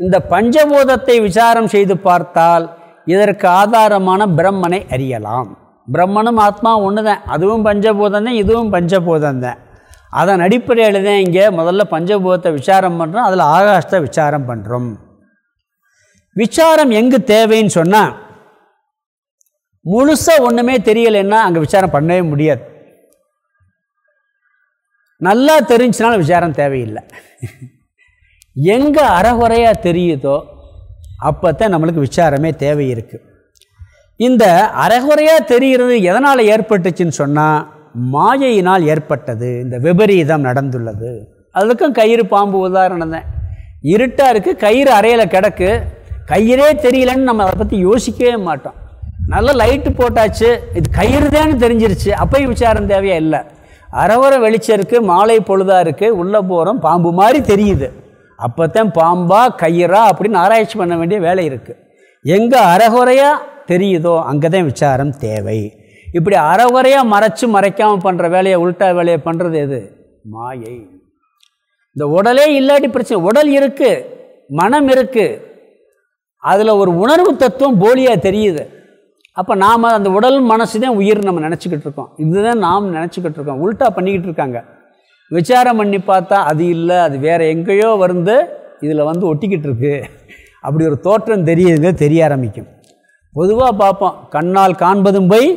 இந்த பஞ்சபூதத்தை விசாரம் செய்து பார்த்தால் இதற்கு ஆதாரமான பிரம்மனை அறியலாம். பிரம்மனும் ஆத்மா ஒன்று தான் அதுவும் பஞ்சபூதம் தான் இதுவும் பஞ்சபூதம் தான் அதன் அடிப்படையில் தான் இங்கே முதல்ல பஞ்சபூதத்தை விசாரம் பண்ணுறோம் அதில் ஆகாசத்தை விசாரம் பண்ணுறோம் விசாரம் எங்கு தேவைன்னு சொன்னால் முழுசாக ஒன்றுமே தெரியலைன்னா அங்கே விசாரம் பண்ணவே முடியாது. நல்லா தெரிஞ்சுனாலும் விசாரம் தேவையில்லை. எங்கே அறகுறையாக தெரியுதோ அப்போ தான் நம்மளுக்கு விசாரமே தேவை இருக்குது இந்த அறகுறையாக தெரிகிறது எதனால் ஏற்பட்டுச்சுன்னு சொன்னால் மாயையினால் ஏற்பட்டது. இந்த விபரீதம் நடந்துள்ளது. அதுக்கும் கயிறு பாம்பு உதாரணம் தான் இருட்டாக இருக்குது கயிறு அறையில் கிடக்கு. கயிறே தெரியலன்னு நம்ம அதை பற்றி யோசிக்கவே மாட்டோம். நல்லா லைட்டு போட்டாச்சு. இது கயிறு தானே தெரிஞ்சிருச்சு. அப்போயும் விசாரம் தேவையா? இல்லை. அறவரை வெளிச்சம் இருக்குது மாலை பொழுதாக இருக்குது உள்ளே போகிறோம் பாம்பு மாதிரி தெரியுது. அப்போ தான் பாம்பா கயிறா அப்படின்னு ஆராய்ச்சி பண்ண வேண்டிய வேலை இருக்குது எங்கே அறகுறையாக தெரியுதோ அங்கே தான் விசாரம் தேவை. இப்படி அறகுறையாக மறைச்சு மறைக்காமல் பண்ணுற வேலையை உள்டா வேலையை பண்ணுறது எது? மாயை. இந்த உடலே இல்லாட்டி பிரச்சனை உடல் இருக்குது மனம் இருக்குது அதில் ஒரு உணர்வு தத்துவம் போலியாக தெரியுது. அப்போ நாம் அந்த உடல் மனசு தான் உயிர் நம்ம நினச்சிக்கிட்டு இருக்கோம். இதுதான் நாம் நினச்சிக்கிட்டு இருக்கோம். உல்ட்டா பண்ணிக்கிட்டு இருக்காங்க. விசாரம் பண்ணி பார்த்தா அது இல்லை அது வேறு எங்கேயோ வந்து இதில் வந்து ஒட்டிக்கிட்டு இருக்கு. அப்படி ஒரு தோற்றம் தெரியுதுங்க தெரிய ஆரம்பிக்கும். பொதுவாக பார்ப்போம். கண்ணால் காண்பதும் போய்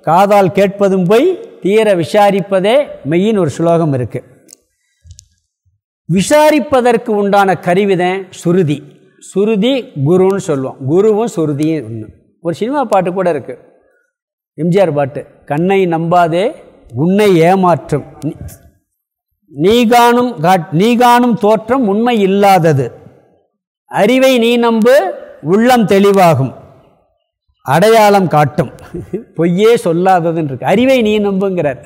காதால் கேட்பதும் போய் தீர விசாரிப்பதே மெய்யின் ஒரு சுலோகம் இருக்குது விசாரிப்பதற்கு உண்டான கருவிதான் சுருதி. சுருதி குருன்னு சொல்லுவோம். குருவும் சுருதியும் ஒன்று ஒரு சினிமா பாட்டு கூட இருக்குது எம்ஜிஆர் பாட்டு. கண்ணை நம்பாதே உன்னை ஏமாற்றும். நீ- காணும் காட் நீ காணும் தோற்றம் உண்மை இல்லாதது. அறிவை நீ நம்பு உள்ளம் தெளிவாகும். அடையாளம் காட்டும். பொய்யே சொல்லாததுன்னு இருக்கு அறிவை நீ நம்புங்கிறார்.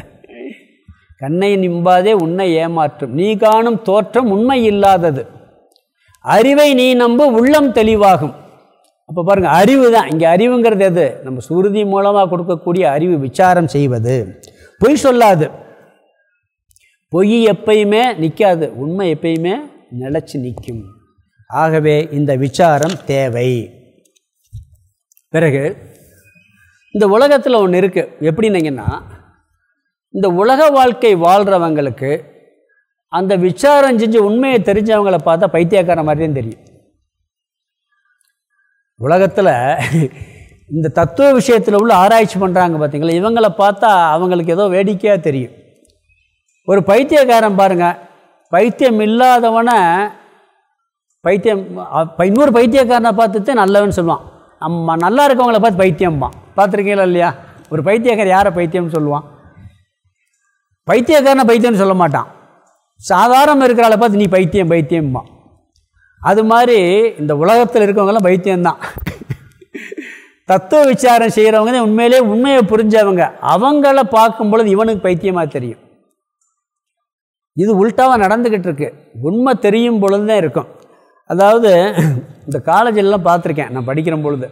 கண்ணை நிம்பாதே உன்னை ஏமாற்றும். நீ காணும் தோற்றம் உண்மை இல்லாதது. அறிவை நீ நம்பு உள்ளம் தெளிவாகும். அப்போ பாருங்க அறிவு தான். இங்கே அறிவுங்கிறது எது? நம்ம சுருதி மூலமாக கொடுக்கக்கூடிய அறிவு விசாரம் செய்வது. பொய் சொல்லாது. பொய் எப்பயுமே நிற்காது உண்மை எப்பயுமே நிலச்சி நிற்கும். ஆகவே இந்த விசாரம் தேவை. பிறகு இந்த உலகத்தில் ஒன்று இருக்குது எப்படின்னீங்கன்னா இந்த உலக வாழ்க்கை வாழ்கிறவங்களுக்கு அந்த விசாரம் செஞ்சு உண்மையை தெரிஞ்சவங்கள பார்த்தா பைத்தியக்கார மாதிரி தான் தெரியும். உலகத்தில் இந்த தத்துவ விஷயத்தில் உள்ள ஆராய்ச்சி பண்ணுறாங்க பார்த்தீங்களா இவங்களை பார்த்தா அவங்களுக்கு ஏதோ வேடிக்கையாக தெரியும். ஒரு பைத்தியக்காரன் பாருங்க. பைத்தியம் இல்லாதவனை பைத்தியம் இன்னொரு பைத்தியக்காரனை பார்த்துட்டு நல்லவன் சொல்லுவான். நம்ம நல்லா இருக்கவங்கள பார்த்து பைத்தியம்பான் பார்த்துருக்கீங்களா இல்லையா? ஒரு பைத்தியக்கார் யாரை பைத்தியம்னு சொல்லுவான்? பைத்தியக்காரனை பைத்தியம்னு சொல்ல மாட்டான். சாதாரணம் இருக்கிறால பார்த்து நீ பைத்தியம் பைத்தியம்பான் அது மாதிரி இந்த உலகத்தில் இருக்கவங்கெல்லாம் பைத்தியம்தான். தத்துவ விசாரம் செய்கிறவங்க தான் உண்மையிலே உண்மையை புரிஞ்சவங்க. அவங்கள பார்க்கும் பொழுது இவனுக்கு பைத்தியமாக தெரியும். இது உள்டாவாக நடந்துக்கிட்டு இருக்கு. உண்மை தெரியும் பொழுது தான் இருக்கும். அதாவது இந்த காலேஜெல்லாம் பார்த்துருக்கேன் நான் படிக்கிற பொழுது.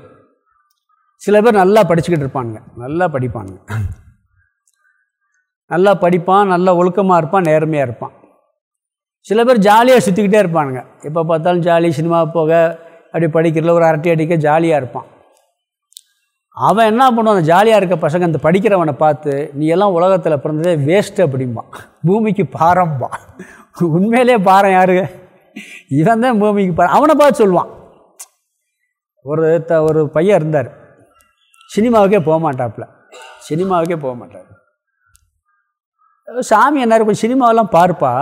சில பேர் நல்லா படிச்சுக்கிட்டு இருப்பானுங்க. நல்லா படிப்பானுங்க. நல்லா படிப்பான் நல்லா ஒழுக்கமாக இருப்பான் நேர்மையாக இருப்பான். சில பேர் ஜாலியாக சுற்றிக்கிட்டே இருப்பானுங்க. எப்போ பார்த்தாலும் ஜாலி சினிமா போக அப்படி படிக்கிறதுல ஒரு அரட்டை அடிக்க ஜாலியாக இருப்பான். அவன் என்ன பண்ணுவான் அந்த ஜாலியாக இருக்க பசங்க அந்த படிக்கிறவனை பார்த்து நீ எல்லாம் உலகத்தில் பிறந்ததே வேஸ்ட்டு அப்படிம்பான். பூமிக்கு பாரம்பா உண்மையிலே பாரம் யாரு? இவன் தான் பூமிக்கு பாரம் அவனை பார்த்து சொல்லுவான். ஒரு த ஒரு பையன் இருந்தார். சினிமாவுக்கே போக மாட்டாப்புல. சினிமாவுக்கே போக மாட்டார். சாமி என்ன கொஞ்சம் சினிமாவெல்லாம் பார்ப்பா.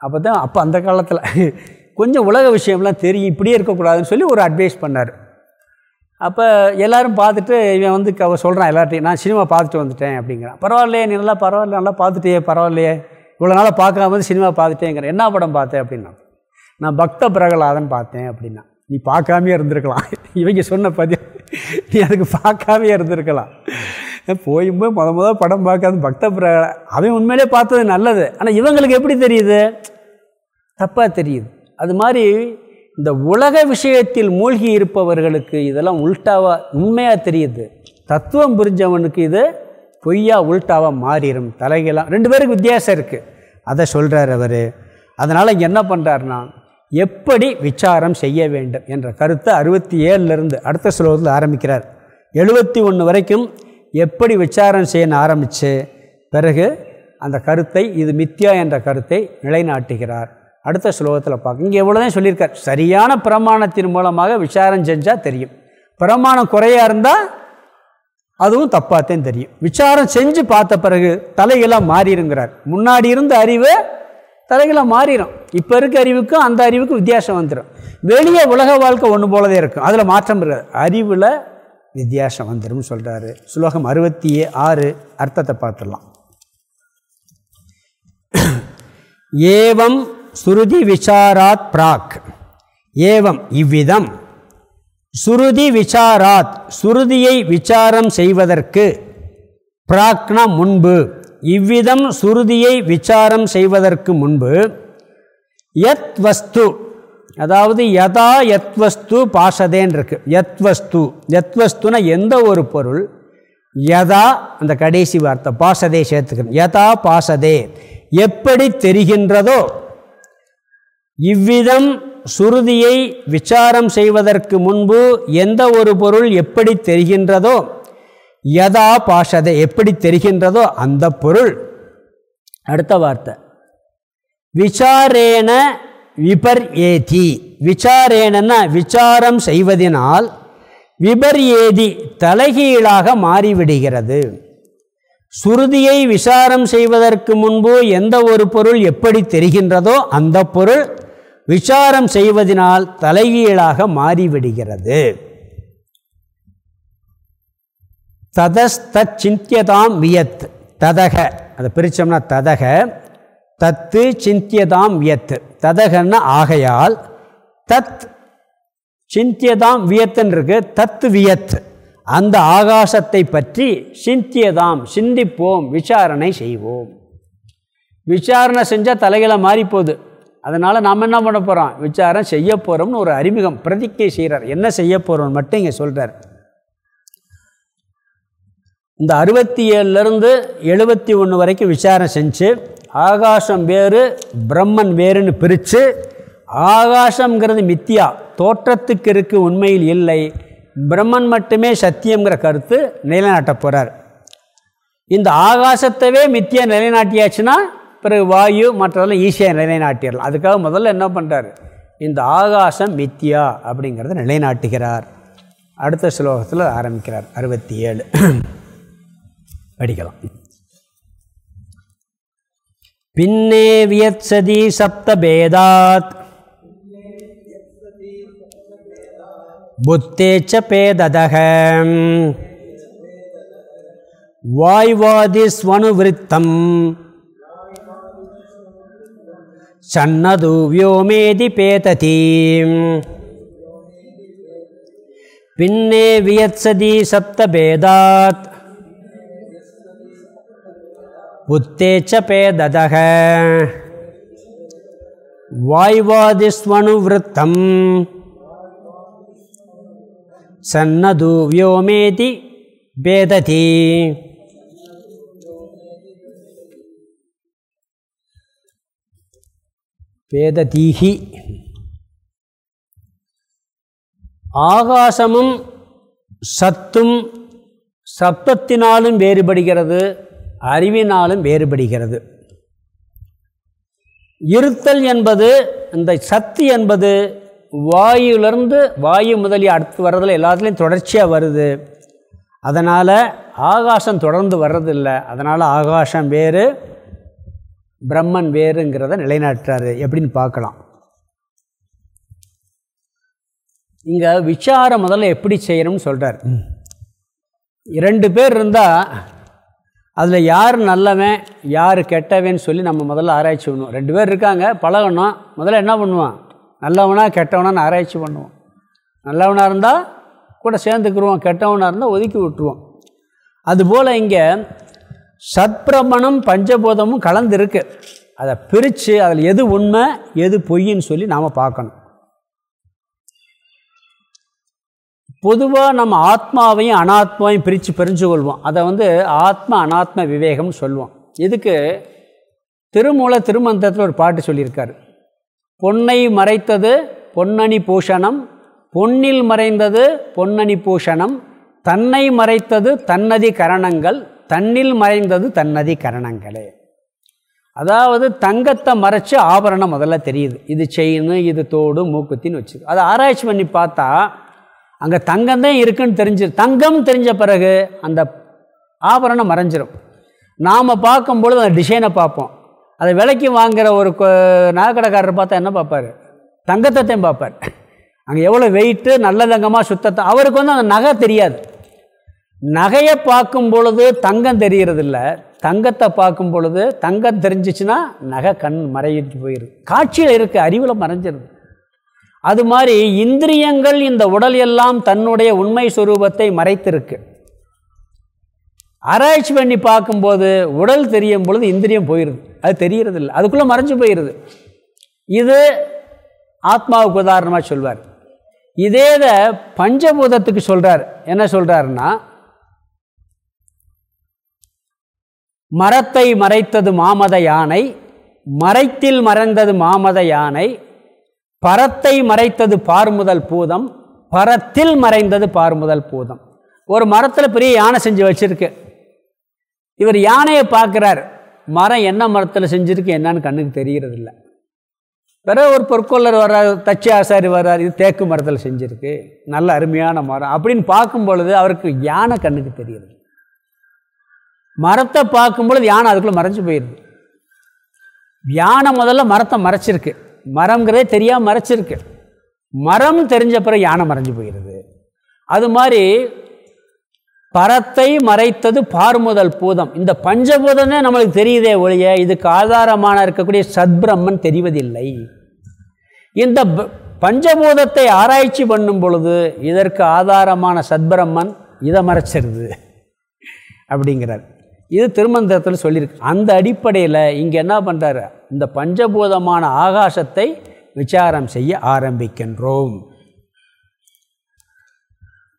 அப்போ தான் அப்போ அந்த காலத்தில் கொஞ்சம் உலக விஷயம்லாம் தெரியும். இப்படியே இருக்கக்கூடாதுன்னு சொல்லி ஒரு அட்வைஸ் பண்ணார். அப்போ எல்லோரும் பார்த்துட்டு இவன் வந்து அவ சொல்கிறான் எல்லார்ட்டையும் நான் சினிமா பார்த்துட்டு வந்துட்டேன் அப்படிங்கிறான். பரவாயில்லையே நீ நல்லா பரவாயில்ல நல்லா பார்த்துட்டே பரவாயில்லையே. இவ்வளோ நாளாக பார்க்காம வந்து சினிமா பார்த்துட்டேங்கிறேன் என்ன படம் பார்த்தேன் அப்படின்னா நான் பக்த பிரகலாதன் பார்த்தேன் அப்படின்னா. நீ பார்க்காமே இருந்திருக்கலாம். இவங்க சொன்ன பதிவு நீ அதுக்கு பார்க்காமே இருந்திருக்கலாம். போயும் போய் முத முத படம் பார்க்காத பக்த பிரகலா அவன் உண்மையிலே பார்த்தது நல்லது. ஆனால் இவங்களுக்கு எப்படி தெரியுது? தப்பாக தெரியுது. அது மாதிரி இந்த உலக விஷயத்தில் மூழ்கி இருப்பவர்களுக்கு இதெல்லாம் உல்ட்டாவா உண்மையாக தெரியுது. தத்துவம் புரிஞ்சவனுக்கு இது பொய்யா உல்ட்டாவாக மாறிடும் தலைகளாம் ரெண்டு பேருக்கு வித்தியாசம் இருக்குது அதை சொல்கிறார் அவர். அதனால் இங்கே என்ன பண்ணுறாருனா எப்படி விசாரம் செய்ய வேண்டும் என்ற கருத்தை அறுபத்தி ஏழுலேருந்து அடுத்த ஸ்லோகத்தில் ஆரம்பிக்கிறார். எழுபத்தி ஒன்று வரைக்கும் எப்படி விசாரம் செய்யணும் ஆரம்பித்து பிறகு அந்த கருத்தை இது மித்யா என்ற கருத்தை நிலைநாட்டுகிறார். அடுத்த ஸ்லோகத்தில் பார்க்க இங்கே எவ்வளோதான் சொல்லியிருக்கார். சரியான பிரமாணத்தின் மூலமாக விசாரம் செஞ்சால் தெரியும். பிரமாணம் குறையாக இருந்தால் அதுவும் தப்பாகத்தான் தெரியும். விசாரம் செஞ்சு பார்த்த பிறகு தலையெல்லாம் மாறிடுங்கிறார். முன்னாடி இருந்த அறிவு தலைகளாக மாறிடும் இப்போ இருக்க அறிவுக்கும் அந்த அறிவுக்கும் வித்தியாசம் வந்துடும் வெளியே உலக வாழ்க்கை ஒன்று போலதே இருக்கும். அதில் மாற்றம் இருக்காது அறிவில் வித்தியாசம் வந்துடும் சொல்கிறாரு சுலோகம் அறுபத்தி ஆறு அர்த்தத்தை பார்த்துடலாம். ஏவம் சுருதி விசாராத் பிராக். ஏவம் இவ்விதம். சுருதி விசாராத் சுருதியை விசாரம் செய்வதற்கு பிராக்னா முன்பு. இவ்விதம் சுருதியை விசாரம் செய்வதற்கு முன்பு யத் வஸ்து அதாவது யதா யத் வஸ்து பாசதேன் இருக்கு யத் வஸ்து யத் வஸ்துனா எந்த ஒரு பொருள்? யதா அந்த கடைசி வார்த்தை பாசதே சேர்த்துக்கணும். யதா பாசதே எப்படி தெரிகின்றதோ இவ்விதம் சுருதியை விசாரம் செய்வதற்கு முன்பு எந்த ஒரு பொருள் எப்படி தெரிகின்றதோ யதா பாஷதை எப்படி தெரிகின்றதோ அந்த பொருள். அடுத்த வார்த்தை. விசாரேன விபர் ஏதி. விசாரேனன்னா விசாரம் செய்வதனால் விபர் ஏதி தலைகீழாக மாறிவிடுகிறது. சுருதியை விசாரம் செய்வதற்கு முன்பு எந்த ஒரு பொருள் எப்படி தெரிகின்றதோ அந்த பொருள் விசாரம் செய்வதனால் தலைகீழாக மாறிவிடுகிறது. ததஸ்தத் வியத். ததக. அதை பிரித்தோம்னா ததக. தத்து சிந்தியதாம் வியத். ததகன்னா ஆகையால் தத் சிந்தியதாம் வியத்துன்னு இருக்கு தத்து வியத். அந்த ஆகாசத்தை பற்றி சிந்தியதாம் சிந்திப்போம் விசாரணை செய்வோம். விசாரணை செஞ்சால் தலைகளை மாறி போகுது அதனால் நாம் என்ன பண்ண போகிறோம் விசாரம் செய்ய போகிறோம்னு ஒரு அறிமுகம் பிரதிக்கை செய்கிறார் என்ன செய்ய போகிறோம்னு மட்டும் இங்கே சொல்கிறார் இந்த அறுபத்தி ஏழுலேருந்து எழுபத்தி ஒன்று வரைக்கும் விசாரணை செஞ்சு ஆகாசம் வேறு பிரம்மன் வேறுன்னு பிரித்து ஆகாசங்கிறது மித்தியா தோற்றத்துக்கு இருக்கு உண்மையில் இல்லை பிரம்மன் மட்டுமே சத்தியங்கிற கருத்து நிலைநாட்ட போகிறார் இந்த ஆகாசத்தவே மித்தியா நிலைநாட்டியாச்சுன்னா பிறகு வாயு மற்றதெல்லாம் ஈஸியாக நிலைநாட்டிடலாம். அதுக்காக முதல்ல என்ன பண்ணுறார் இந்த ஆகாசம் மித்தியா அப்படிங்கிறத நிலைநாட்டுகிறார். அடுத்த ஸ்லோகத்தில் ஆரம்பிக்கிறார் அறுபத்தி ஏழு அடிக்கலாம் பின்னே வியத்சதி சப்த பேதாத் புத்தேச்ச பேததக. வாய்வாதி ஸ்வனுவிருத்தம். சன்னது வியோமேதி பேததி. பின்னே வியத்சதி சப்த புத்தேச்ச பேததக. வாய்வாதிஸ்வனுவிருத்தம். சன்னது வியோமேதி பேததி. பேததீஹி. ஆகாசமும் சத்தும் சப்தத்தினாலும் வேறுபடுகிறது. அறிவினாலும் வேறுபடுகிறது. இருத்தல் என்பது இந்த சத்து என்பது வாயுலேருந்து வாயு முதலிய அடுத்து வர்றதில் எல்லாத்துலேயும் தொடர்ச்சியாக வருது. அதனால் ஆகாசம் தொடர்ந்து வர்றதில்லை. அதனால் ஆகாசம் வேறு பிரம்மன் வேறுங்கிறத நிலைநாட்டுறாரு. எப்படின்னு பார்க்கலாம். இங்கே விசாரம் முதல்ல எப்படி செய்யணும்னு சொல்கிறார் இரண்டு பேர் இருந்தால் அதில் யார் நல்லவன் யார் கெட்டவன் சொல்லி நம்ம முதல்ல ஆராய்ச்சி பண்ணுவோம். ரெண்டு பேர் இருக்காங்க பழகணும். முதல்ல என்ன பண்ணுவான்? நல்லவனா கெட்டவனான்னு ஆராய்ச்சி பண்ணுவோம். நல்லவனாக இருந்தால் கூட சேர்ந்துக்குருவோம் கெட்டவனாக இருந்தால் ஒதுக்கி விட்டுருவோம். அதுபோல் இங்கே சத்பிரமணம் பஞ்சபூதமும் கலந்துருக்கு. அதை பிரித்து அதில் எது உண்மை எது பொய்ன்னு சொல்லி நாம் பார்க்கணும். பொதுவாக நம்ம ஆத்மாவையும் அனாத்மாவையும் பிரித்து பிரிஞ்சு கொள்வோம். அதை வந்து ஆத்ம அனாத்ம விவேகம்னு சொல்லுவோம் இதுக்கு திருமூல திருமந்தத்தில் ஒரு பாட்டு சொல்லியிருக்காரு. பொன்னை மறைத்தது பொன்னணி பூஷணம் பொன்னில் மறைந்தது பொன்னணி பூஷணம் தன்னை மறைத்தது தன்னதி கரணங்கள் தன்னில் மறைந்தது தன்னதி கரணங்களே. அதாவது தங்கத்தை மறைச்சி ஆபரணம் முதல்ல தெரியுது. இது செயின் இது தோடு மூக்குத்தின்னு வச்சு அதை ஆராய்ச்சி பண்ணி பார்த்தா அங்கே தங்கம் தான் இருக்குன்னு தெரிஞ்சு தங்கம் தெரிஞ்ச பிறகு அந்த ஆபரணம் மறைஞ்சிரும். நாம் பார்க்கும்பொழுது அந்த டிசைனை பார்ப்போம். அதை விலைக்கு வாங்குகிற ஒரு நகைக்கடைக்காரர் பார்த்தா என்ன பார்ப்பார்? தங்கத்தையும் பார்ப்பார். அங்கே எவ்வளோ வெயிட்டு நல்ல தங்கமாக சுத்தத்தை அவருக்கு வந்து அந்த நகை தெரியாது. நகையை பார்க்கும் பொழுது தங்கம் தெரிகிறதில்ல தங்கத்தை பார்க்கும் பொழுது தங்கம் தெரிஞ்சிச்சுன்னா நகை கண் மறையிட்டு போயிடுது காட்சியில் இருக்குது அறிவில் மறைஞ்சிருது. அது மாதிரி இந்திரியங்கள் இந்த உடல் எல்லாம் தன்னுடைய உண்மை சுரூபத்தை மறைத்திருக்கு. ஆராய்ச்சி பண்ணி பார்க்கும்போது உடல் தெரியும் பொழுது இந்திரியம் போயிடுது அது தெரியறது இல்லை அதுக்குள்ளே மறைஞ்சு போயிடுது இது ஆத்மாவுக்கு உதாரணமாக சொல்வார். இதே இதை பஞ்சபூதத்துக்கு சொல்கிறார் என்ன சொல்கிறாருன்னா மரத்தை மறைத்தது மாமத யானை மறைத்தில் மறைந்தது மாமத யானை பரத்தை மறைத்தது பார்முதல் பூதம் பரத்தில் மறைந்தது பார்முதல் பூதம். ஒரு மரத்தில் பெரிய யானை செஞ்சு வச்சுருக்கு. இவர் யானையை பார்க்குறார் மரம் என்ன மரத்தில் செஞ்சுருக்கு என்னன்னு கண்ணுக்கு தெரிகிறது இல்லை வேற ஒரு பொற்கொள்ளர் வர்றார் தச்சி ஆசாரி வர்றார் இது தேக்கு மரத்தில் செஞ்சுருக்கு நல்ல அருமையான மரம் அப்படின்னு பார்க்கும் பொழுது அவருக்கு யானை கண்ணுக்கு தெரியுது மரத்தை பார்க்கும் பொழுது யானை அதுக்குள்ளே மறைஞ்சு போயிடுது யானை முதல்ல மரத்தை மறைச்சிருக்கு. மரம்ங்கிறதே தெரியாமல் மறைச்சிருக்கு. மரம் தெரிஞ்ச பிறகு யானை மறைஞ்சு போயிடுது அது மாதிரி பரத்தை மறைத்தது பார்முதல் பூதம். இந்த பஞ்சபூதமே நம்மளுக்கு தெரியுதே ஒழிய இதுக்கு ஆதாரமான இருக்கக்கூடிய சத்பிரம்மன் தெரிவதில்லை. இந்த பஞ்சபூதத்தை ஆராய்ச்சி பண்ணும் பொழுது இதற்கு ஆதாரமான சத்பிரம்மன் இதை மறைச்சிருது. அப்படிங்கிறார். இது திருமந்திரத்தில் சொல்லியிருக்கு. அந்த அடிப்படையில் இங்கே என்ன பண்ணுறாரு இந்த பஞ்சபூதமான ஆகாசத்தை விசாரம் செய்ய ஆரம்பிக்கின்றோம்.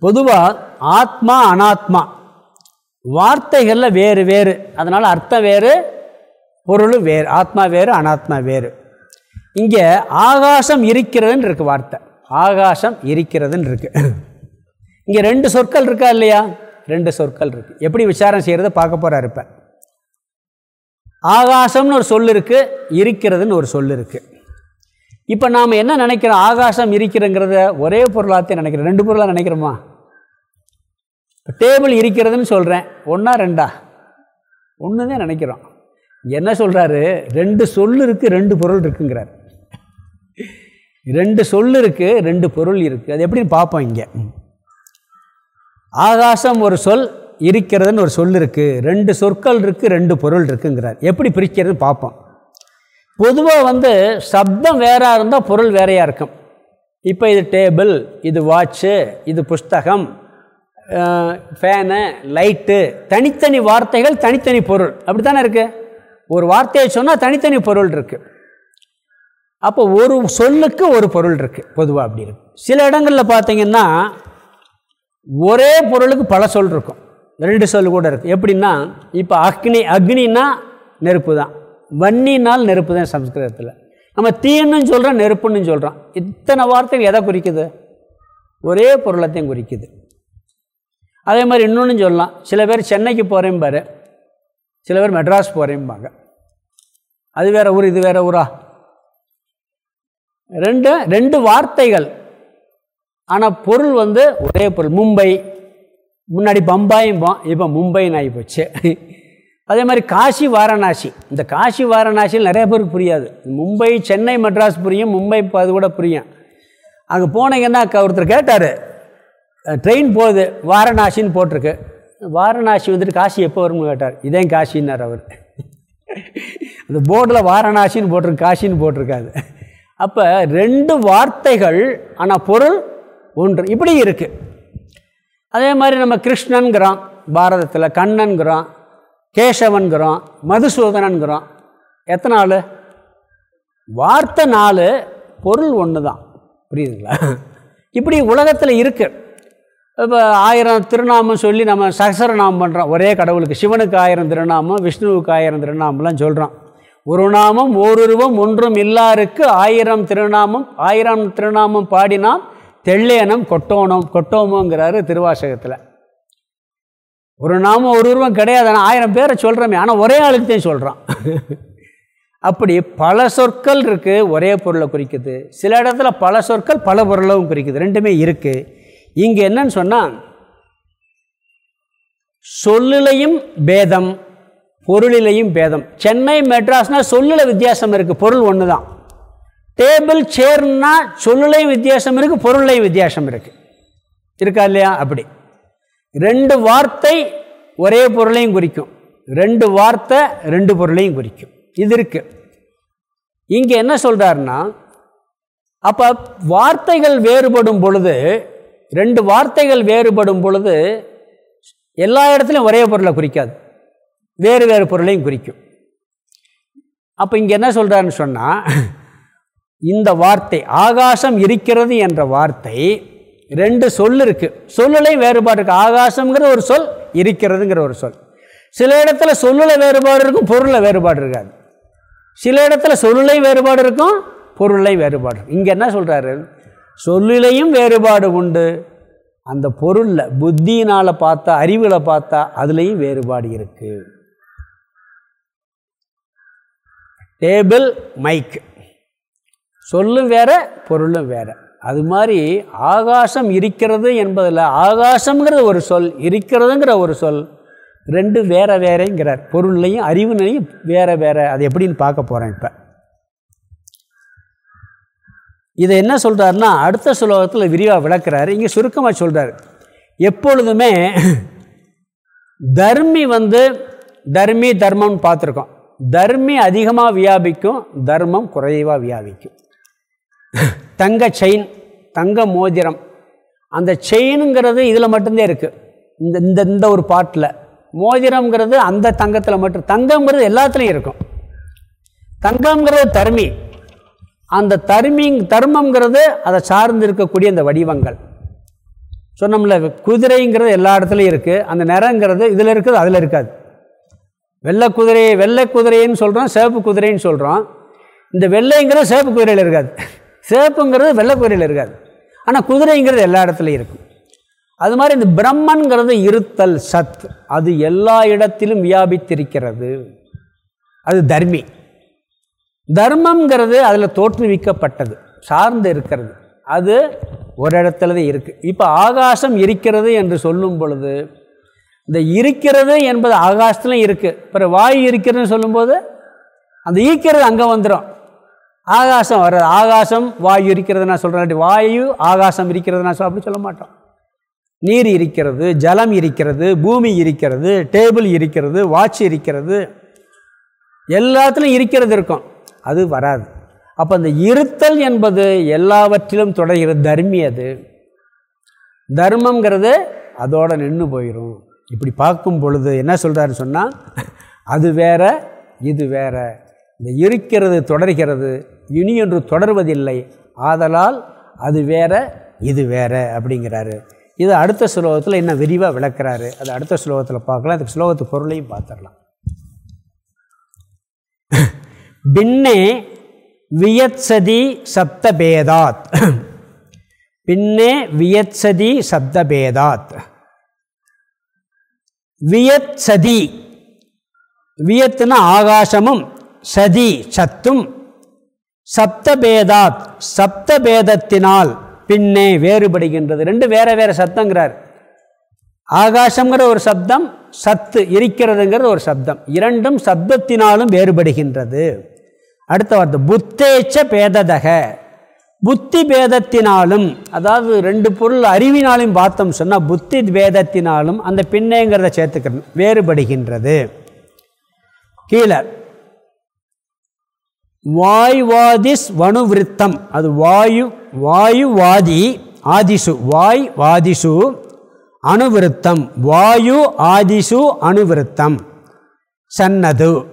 பொதுவாக ஆத்மா அனாத்மா வார்த்தைகளில் வேறு வேறு. அதனால் அர்த்தம் வேறு பொருள் வேறு. ஆத்மா வேறு அனாத்மா வேறு. இங்கே ஆகாசம் இருக்கிறதுன்னு இருக்குது வார்த்தை. ஆகாசம் இருக்கிறதுன்னு இருக்குது இங்கே ரெண்டு சொற்கள் இருக்கா இல்லையா? ரெண்டு சொற்கள் இருக்குது எப்படி விசாரம் செய்கிறத பார்க்க போகிறா இருப்பேன் ஆகாசம்னு ஒரு சொல் இருக்குது இருக்கிறதுன்னு ஒரு சொல் இருக்குது இப்போ நாம் என்ன நினைக்கிறோம்? ஆகாசம் இருக்கிறங்கிறத ஒரே பொருளாகத்தையும் நினைக்கிறோம். ரெண்டு பொருளாக நினைக்கிறோமா? டேபிள் இருக்கிறதுன்னு சொல்கிறேன் ஒன்றா ரெண்டா? ஒன்று தான் நினைக்கிறோம். என்ன சொல்கிறாரு ரெண்டு சொல் இருக்குது ரெண்டு பொருள் இருக்குங்கிறார். ரெண்டு சொல் இருக்குது ரெண்டு பொருள் இருக்குது அது எப்படின்னு பார்ப்போம் இங்கே. ஆகாசம் ஒரு சொல் இருக்கிறதுன்னு ஒரு சொல் இருக்குது ரெண்டு சொற்கள் இருக்குது ரெண்டு பொருள் இருக்குங்கிறார். எப்படி பிரிக்கிறது பார்ப்போம். பொதுவாக வந்து சப்தம் வேறாக இருந்தால் பொருள் வேறையாக இருக்கும். இப்போ இது டேபிள் இது வாட்ச்சு இது புஸ்தகம் ஃபேனு லைட்டு தனித்தனி வார்த்தைகள் தனித்தனி பொருள். அப்படி தானே இருக்குது ஒரு வார்த்தையை சொன்னால் தனித்தனி பொருள் இருக்குது அப்போ ஒரு சொல்லுக்கு ஒரு பொருள் இருக்குது பொதுவாக அப்படி இருக்கு. சில இடங்களில் பார்த்தீங்கன்னா ஒரே பொருளுக்கு பல சொல் இருக்கும். ரெண்டு சொல் கூட இருக்குது எப்படின்னா இப்போ அக்னி அக்னின்னா நெருப்பு தான் வன்னினால் நெருப்பு தான் சம்ஸ்கிருதத்தில். நம்ம தீன்னு சொல்கிறோம் நெருப்புன்னு சொல்கிறோம் இத்தனை வார்த்தைகள் எதை குறிக்குது? ஒரே பொருளத்தையும் குறிக்குது. அதே மாதிரி இன்னொன்று சொல்லலாம். சில பேர் சென்னைக்கு போகிறேன்பாரு சில பேர் மெட்ராஸ் போகிறேன்பாங்க அது வேறு ஊர் இது வேறு ஊரா? ரெண்டு ரெண்டு வார்த்தைகள். ஆனால் பொருள் வந்து ஒரே பொருள். மும்பை முன்னாடி பம்பாயும்போம் இப்போ மும்பைன்னு ஆகி போச்சு அதே மாதிரி காசி வாரணாசி. இந்த காசி வாரணாசியில் நிறைய பேருக்கு புரியாது. மும்பை சென்னை மெட்ராஸ் புரியும். மும்பை அது கூட புரியும். அங்கே போனீங்கன்னா ஒருத்தர் கேட்டார் ட்ரெயின் போகுது வாரணாசின்னு போட்டிருக்கு. வாரணாசி வந்துட்டு காசி எப்போ வரும்னு கேட்டார். இதே காசின்னார் அவர். அந்த போர்டில் வாரணாசின்னு போட்டிருக்கு காசின்னு போட்டிருக்காது அப்போ ரெண்டு வார்த்தைகள் ஆனால் பொருள் ஒன்று. இப்படி இருக்குது அதே மாதிரி நம்ம கிருஷ்ணன்கிறோம் பாரதத்தில் கண்ணன்கிறோம் கேசவன்கிறோம் மதுசூதனன்கிறோம். எத்தனை நாள் வார்த்தை நாலு பொருள் ஒன்று தான் புரியுதுங்களா? இப்படி உலகத்தில் இருக்குது இப்போ ஆயிரம் திருநாமம் சொல்லி நம்ம சகசரநாமம் பண்ணுறோம் ஒரே கடவுளுக்கு. சிவனுக்கு ஆயிரம் திருநாமம் விஷ்ணுவுக்கு ஆயிரம் திருநாமம்லாம் சொல்கிறோம் ஒரு நாமம் ஓருருவம் ஒன்றும் இல்லாருக்கு ஆயிரம் திருநாமம் ஆயிரம் திருநாமம் பாடினால் தெள்ளேனம் கொட்டோனம் கொட்டோமோங்கிறாரு திருவாசகத்தில். ஒரு நாமம் ஒரு உருவம் கிடையாது. ஆனால் ஆயிரம் பேரை சொல்கிறோமே ஆனால் ஒரே ஆளுக்குத்தையும் சொல்கிறான் அப்படி பல சொற்கள் இருக்குது ஒரே பொருளை குறிக்குது. சில இடத்துல பல சொற்கள் பல பொருளும் குறிக்குது. ரெண்டுமே இருக்குது இங்கே என்னன்னு சொன்னால் சொல்லிலையும் பேதம் பொருளிலையும் பேதம். சென்னை மெட்ராஸ்னால் சொல்லில் வித்தியாசம் இருக்குது பொருள் ஒன்று தான் டேபிள் சேர்னா சொல்லுலையும் வித்தியாசம் இருக்குது பொருளையும் வித்தியாசம் இருக்குது இருக்கா இல்லையா? அப்படி. ரெண்டு வார்த்தை ஒரே பொருளையும் குறிக்கும். ரெண்டு வார்த்தை ரெண்டு பொருளையும் குறிக்கும். இது இருக்குது இங்கே என்ன சொல்கிறாருன்னா அப்போ வார்த்தைகள் வேறுபடும் பொழுது ரெண்டு வார்த்தைகள் வேறுபடும் பொழுது எல்லா இடத்துலையும் ஒரே பொருளை குறிக்காது. வேறு வேறு பொருளையும் குறிக்கும். அப்போ இங்கே என்ன சொல்கிறாருன்னு சொன்னால் இந்த வார்த்தை ஆகாசம் இருக்கிறது என்ற வார்த்தை ரெண்டு சொல் இருக்குது சொல்லுலையும் வேறுபாடு இருக்குது ஆகாசங்கிற ஒரு சொல் இருக்கிறதுங்கிற ஒரு சொல். சில இடத்துல சொல்லில் வேறுபாடு இருக்கும் பொருளில் வேறுபாடு இருக்காது. சில இடத்துல சொல்லுலை வேறுபாடு இருக்கும் பொருளை வேறுபாடு இங்கே என்ன சொல்கிறாரு சொல்லிலையும் வேறுபாடு உண்டு. அந்த பொருளில் புத்தியினால் பார்த்தா அறிவில் பார்த்தா அதுலேயும் வேறுபாடு இருக்குது டேபிள் மைக். சொல்லும் வேற பொருளும் வேற. அது மாதிரி ஆகாசம் இருக்கிறது என்பதில் ஆகாசங்கிறது ஒரு சொல் இருக்கிறதுங்கிற ஒரு சொல் ரெண்டு வேற வேறேங்கிறார். பொருள்லையும் அறிவுலையும் வேற வேற. அது எப்படின்னு பார்க்க போகிறேன் இப்போ. இதை என்ன சொல்கிறாருன்னா அடுத்த சுலோகத்தில் விரிவாக விளக்குறாரு. இங்கே சுருக்கமாக சொல்கிறார் எப்பொழுதுமே தர்மி வந்து தர்மி தர்மம்னு பார்த்துருக்கோம். தர்மி அதிகமாக வியாபிக்கும் தர்மம் குறைவாக வியாபிக்கும். தங்க செயின் தங்க மோதிரம். அந்த செயினுங்கிறது இதில் மட்டும்தான் இருக்குது இந்த இந்த இந்த ஒரு பாட்டில் மோதிரம்ங்கிறது அந்த தங்கத்தில் மட்டும் தங்கம்ங்கிறது எல்லாத்துலேயும் இருக்கும். தங்கம்ங்கிறது தர்மி. அந்த தர்மி தர்மங்கிறது அதை சார்ந்து இருக்கக்கூடிய அந்த வடிவங்கள். சொன்னோம்ல குதிரைங்கிறது எல்லா இடத்துலையும் இருக்குது அந்த நிறங்கிறது இதில் இருக்குது அதில் இருக்காது. வெள்ளை குதிரை வெள்ளை குதிரைன்னு சொல்கிறோம் சேப்பு குதிரைன்னு சொல்கிறோம் இந்த வெள்ளைங்கிறது சேப்பு குதிரையில் இருக்காது. சிவப்புங்கிறது வெள்ளை குதிரையில் இருக்காது. ஆனால் குதிரைங்கிறது எல்லா இடத்துலையும் இருக்கும். அது மாதிரி இந்த பிரம்மன்கிறது இருத்தல் சத். அது எல்லா இடத்திலும் வியாபித்திருக்கிறது. அது தர்மி. தர்மங்கிறது அதில் தோற்றுவிக்கப்பட்டது சார்ந்து இருக்கிறது. அது ஒரு இடத்துல தான் இருக்குது இப்போ ஆகாசம் இருக்கிறது என்று சொல்லும் பொழுது இந்த இருக்கிறது என்பது ஆகாசத்துலையும் இருக்குது அப்புறம் வாயு இருக்கிறதுன்னு சொல்லும்போது அந்த ஈக்கிறது அங்கே வந்துடும் ஆகாசம் வர்றது ஆகாசம் வாயு இருக்கிறது நான் சொல்கிறேன் வாயு ஆகாசம் இருக்கிறது நான் அப்படி சொல்ல மாட்டோம். நீர் இருக்கிறது ஜலம் இருக்கிறது பூமி இருக்கிறது டேபிள் இருக்கிறது வாட்ச் இருக்கிறது. எல்லாத்துலையும் இருக்கிறது இருக்கும். அது வராது. அப்போ அந்த இருத்தல் என்பது எல்லாவற்றிலும் தொடர்கிறது. தர்மி அது. தர்மங்கிறது அதோடு நின்று போயிடும் இப்படி பார்க்கும் பொழுது என்ன சொல்கிறாருன்னு சொன்னால் அது வேற இது வேற. இந்த இருக்கிறது தொடர்கிறது. இனி என்று தொடர்வதில்லை. ஆதலால் அது வேற இது வேற அப்படிங்கிறாரு. இது அடுத்த ஸ்லோகத்தில் இன்னும் விரிவாக விளக்குறாரு. அது அடுத்த ஸ்லோகத்தில் பார்க்கலாம். அதுக்கு ஸ்லோகத்து பொருளையும் பார்த்துடலாம். பின்னே வியத்சதி சப்தபேதாத். பின்னே வியத்சதி சப்தபேதாத். வியத்சதி. வியத்துனா ஆகாசமும் சதி சத்தும் சப்தபேதாத் சப்தபேதத்தினால் பின்னே வேறுபடுகின்றது. ரெண்டு வேற வேற சப்தங்கிறார். ஆகாசங்கிற ஒரு சப்தம் சத்து இருக்கிறதுங்கிற ஒரு சப்தம். இரண்டும் சப்தத்தினாலும் வேறுபடுகின்றது. அடுத்த வார்த்தை புத்தேச்ச பேததக. புத்தி பேதத்தினாலும் அதாவது ரெண்டு பொருள் அறிவினாலும் பார்த்தோம் சொன்னால் புத்தி பேதத்தினாலும் அந்த பின்னேங்கிறத சேர்த்துக்கணும் வேறுபடுகின்றது. கீழே வாய்வாதிஸ் வனுவிருத்தம். அது வாயு வாயுவாதி ஆதிசு வாய் வாதிசு அணுவிருத்தம். வாயு ஆதிசு அணுவிருத்தம். சன்னது.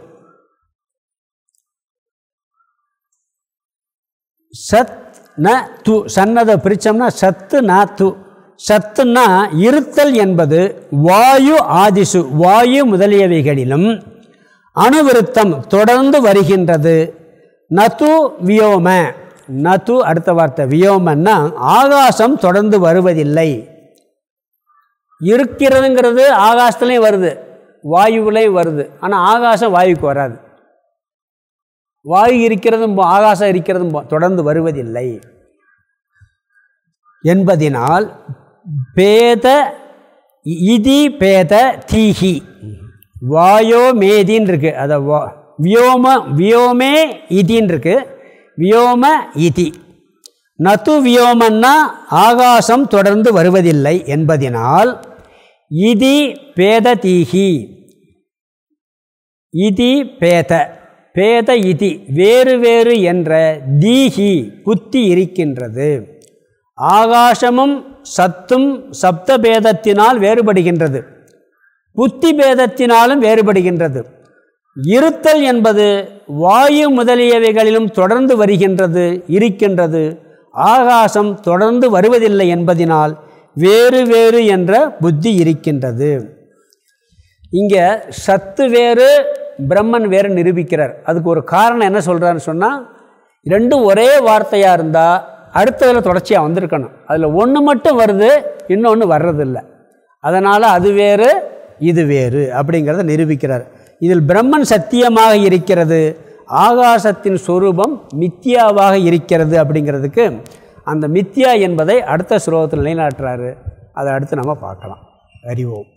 சத் ந து சன்னதை பிரித்தோம்னா சத்து நா து. சத்துனா இருத்தல் என்பது வாயு ஆதிசு வாயு முதலியவைகளிலும் அணுவிருத்தம் தொடர்ந்து வருகின்றது. நது வியோம. நது அடுத்த வார்த்தை வியோமன்னா ஆகாசம் தொடர்ந்து வருவதில்லை. இருக்கிறதுங்கிறது ஆகாசத்துலேயும் வருது. வாயுவிலையும் வருது. ஆனால் ஆகாசம் வாயுக்கு வராது. வாயு இருக்கிறதும் ஆகாசம் இருக்கிறதும் தொடர்ந்து வருவதில்லை. என்பதினால் பேத இதி பேத தீஹி. வாயோ மேதின்னு இருக்குது அதை வா வியோம வியோமே இதின்னு இருக்கு வியோம இதி நத்து வியோமன்னா ஆகாசம் தொடர்ந்து வருவதில்லை என்பதினால் இதி பேத தீகி இதி பேத பேத இதி வேறு வேறு என்ற தீஹி புத்தி இருக்கின்றது. ஆகாசமும் சத்தும் சப்த பேதத்தினால் வேறுபடுகின்றது. புத்தி பேதத்தினாலும் வேறுபடுகின்றது. இருத்தல் என்பது வாயு முதலியவைகளிலும் தொடர்ந்து வருகின்றது இருக்கின்றது. ஆகாசம் தொடர்ந்து வருவதில்லை என்பதினால் வேறு வேறு என்ற புத்தி இருக்கின்றது. இங்கே சத்து வேறு பிரம்மன் வேறு நிரூபிக்கிறார். அதுக்கு ஒரு காரணம் என்ன சொல்கிறான்னு சொன்னால் ரெண்டும் ஒரே வார்த்தையாக இருந்தால் அடுத்ததில் தொடர்ச்சியாக வந்திருக்கணும். அதில் ஒன்று மட்டும் வருது இன்னொன்று வர்றதில்லை. அதனால் அது வேறு இது வேறு அப்படிங்கிறத நிரூபிக்கிறார். இதில் பிரம்மன் சத்தியமாக இருக்கிறது ஆகாசத்தின் சொரூபம் மித்தியாவாக இருக்கிறது அப்படிங்கிறதுக்கு அந்த மித்தியா என்பதை அடுத்த ஸ்லோகத்தில் நிலைநாட்டுறாரு. அதை அடுத்து நம்ம பார்க்கலாம். அறிவோம்.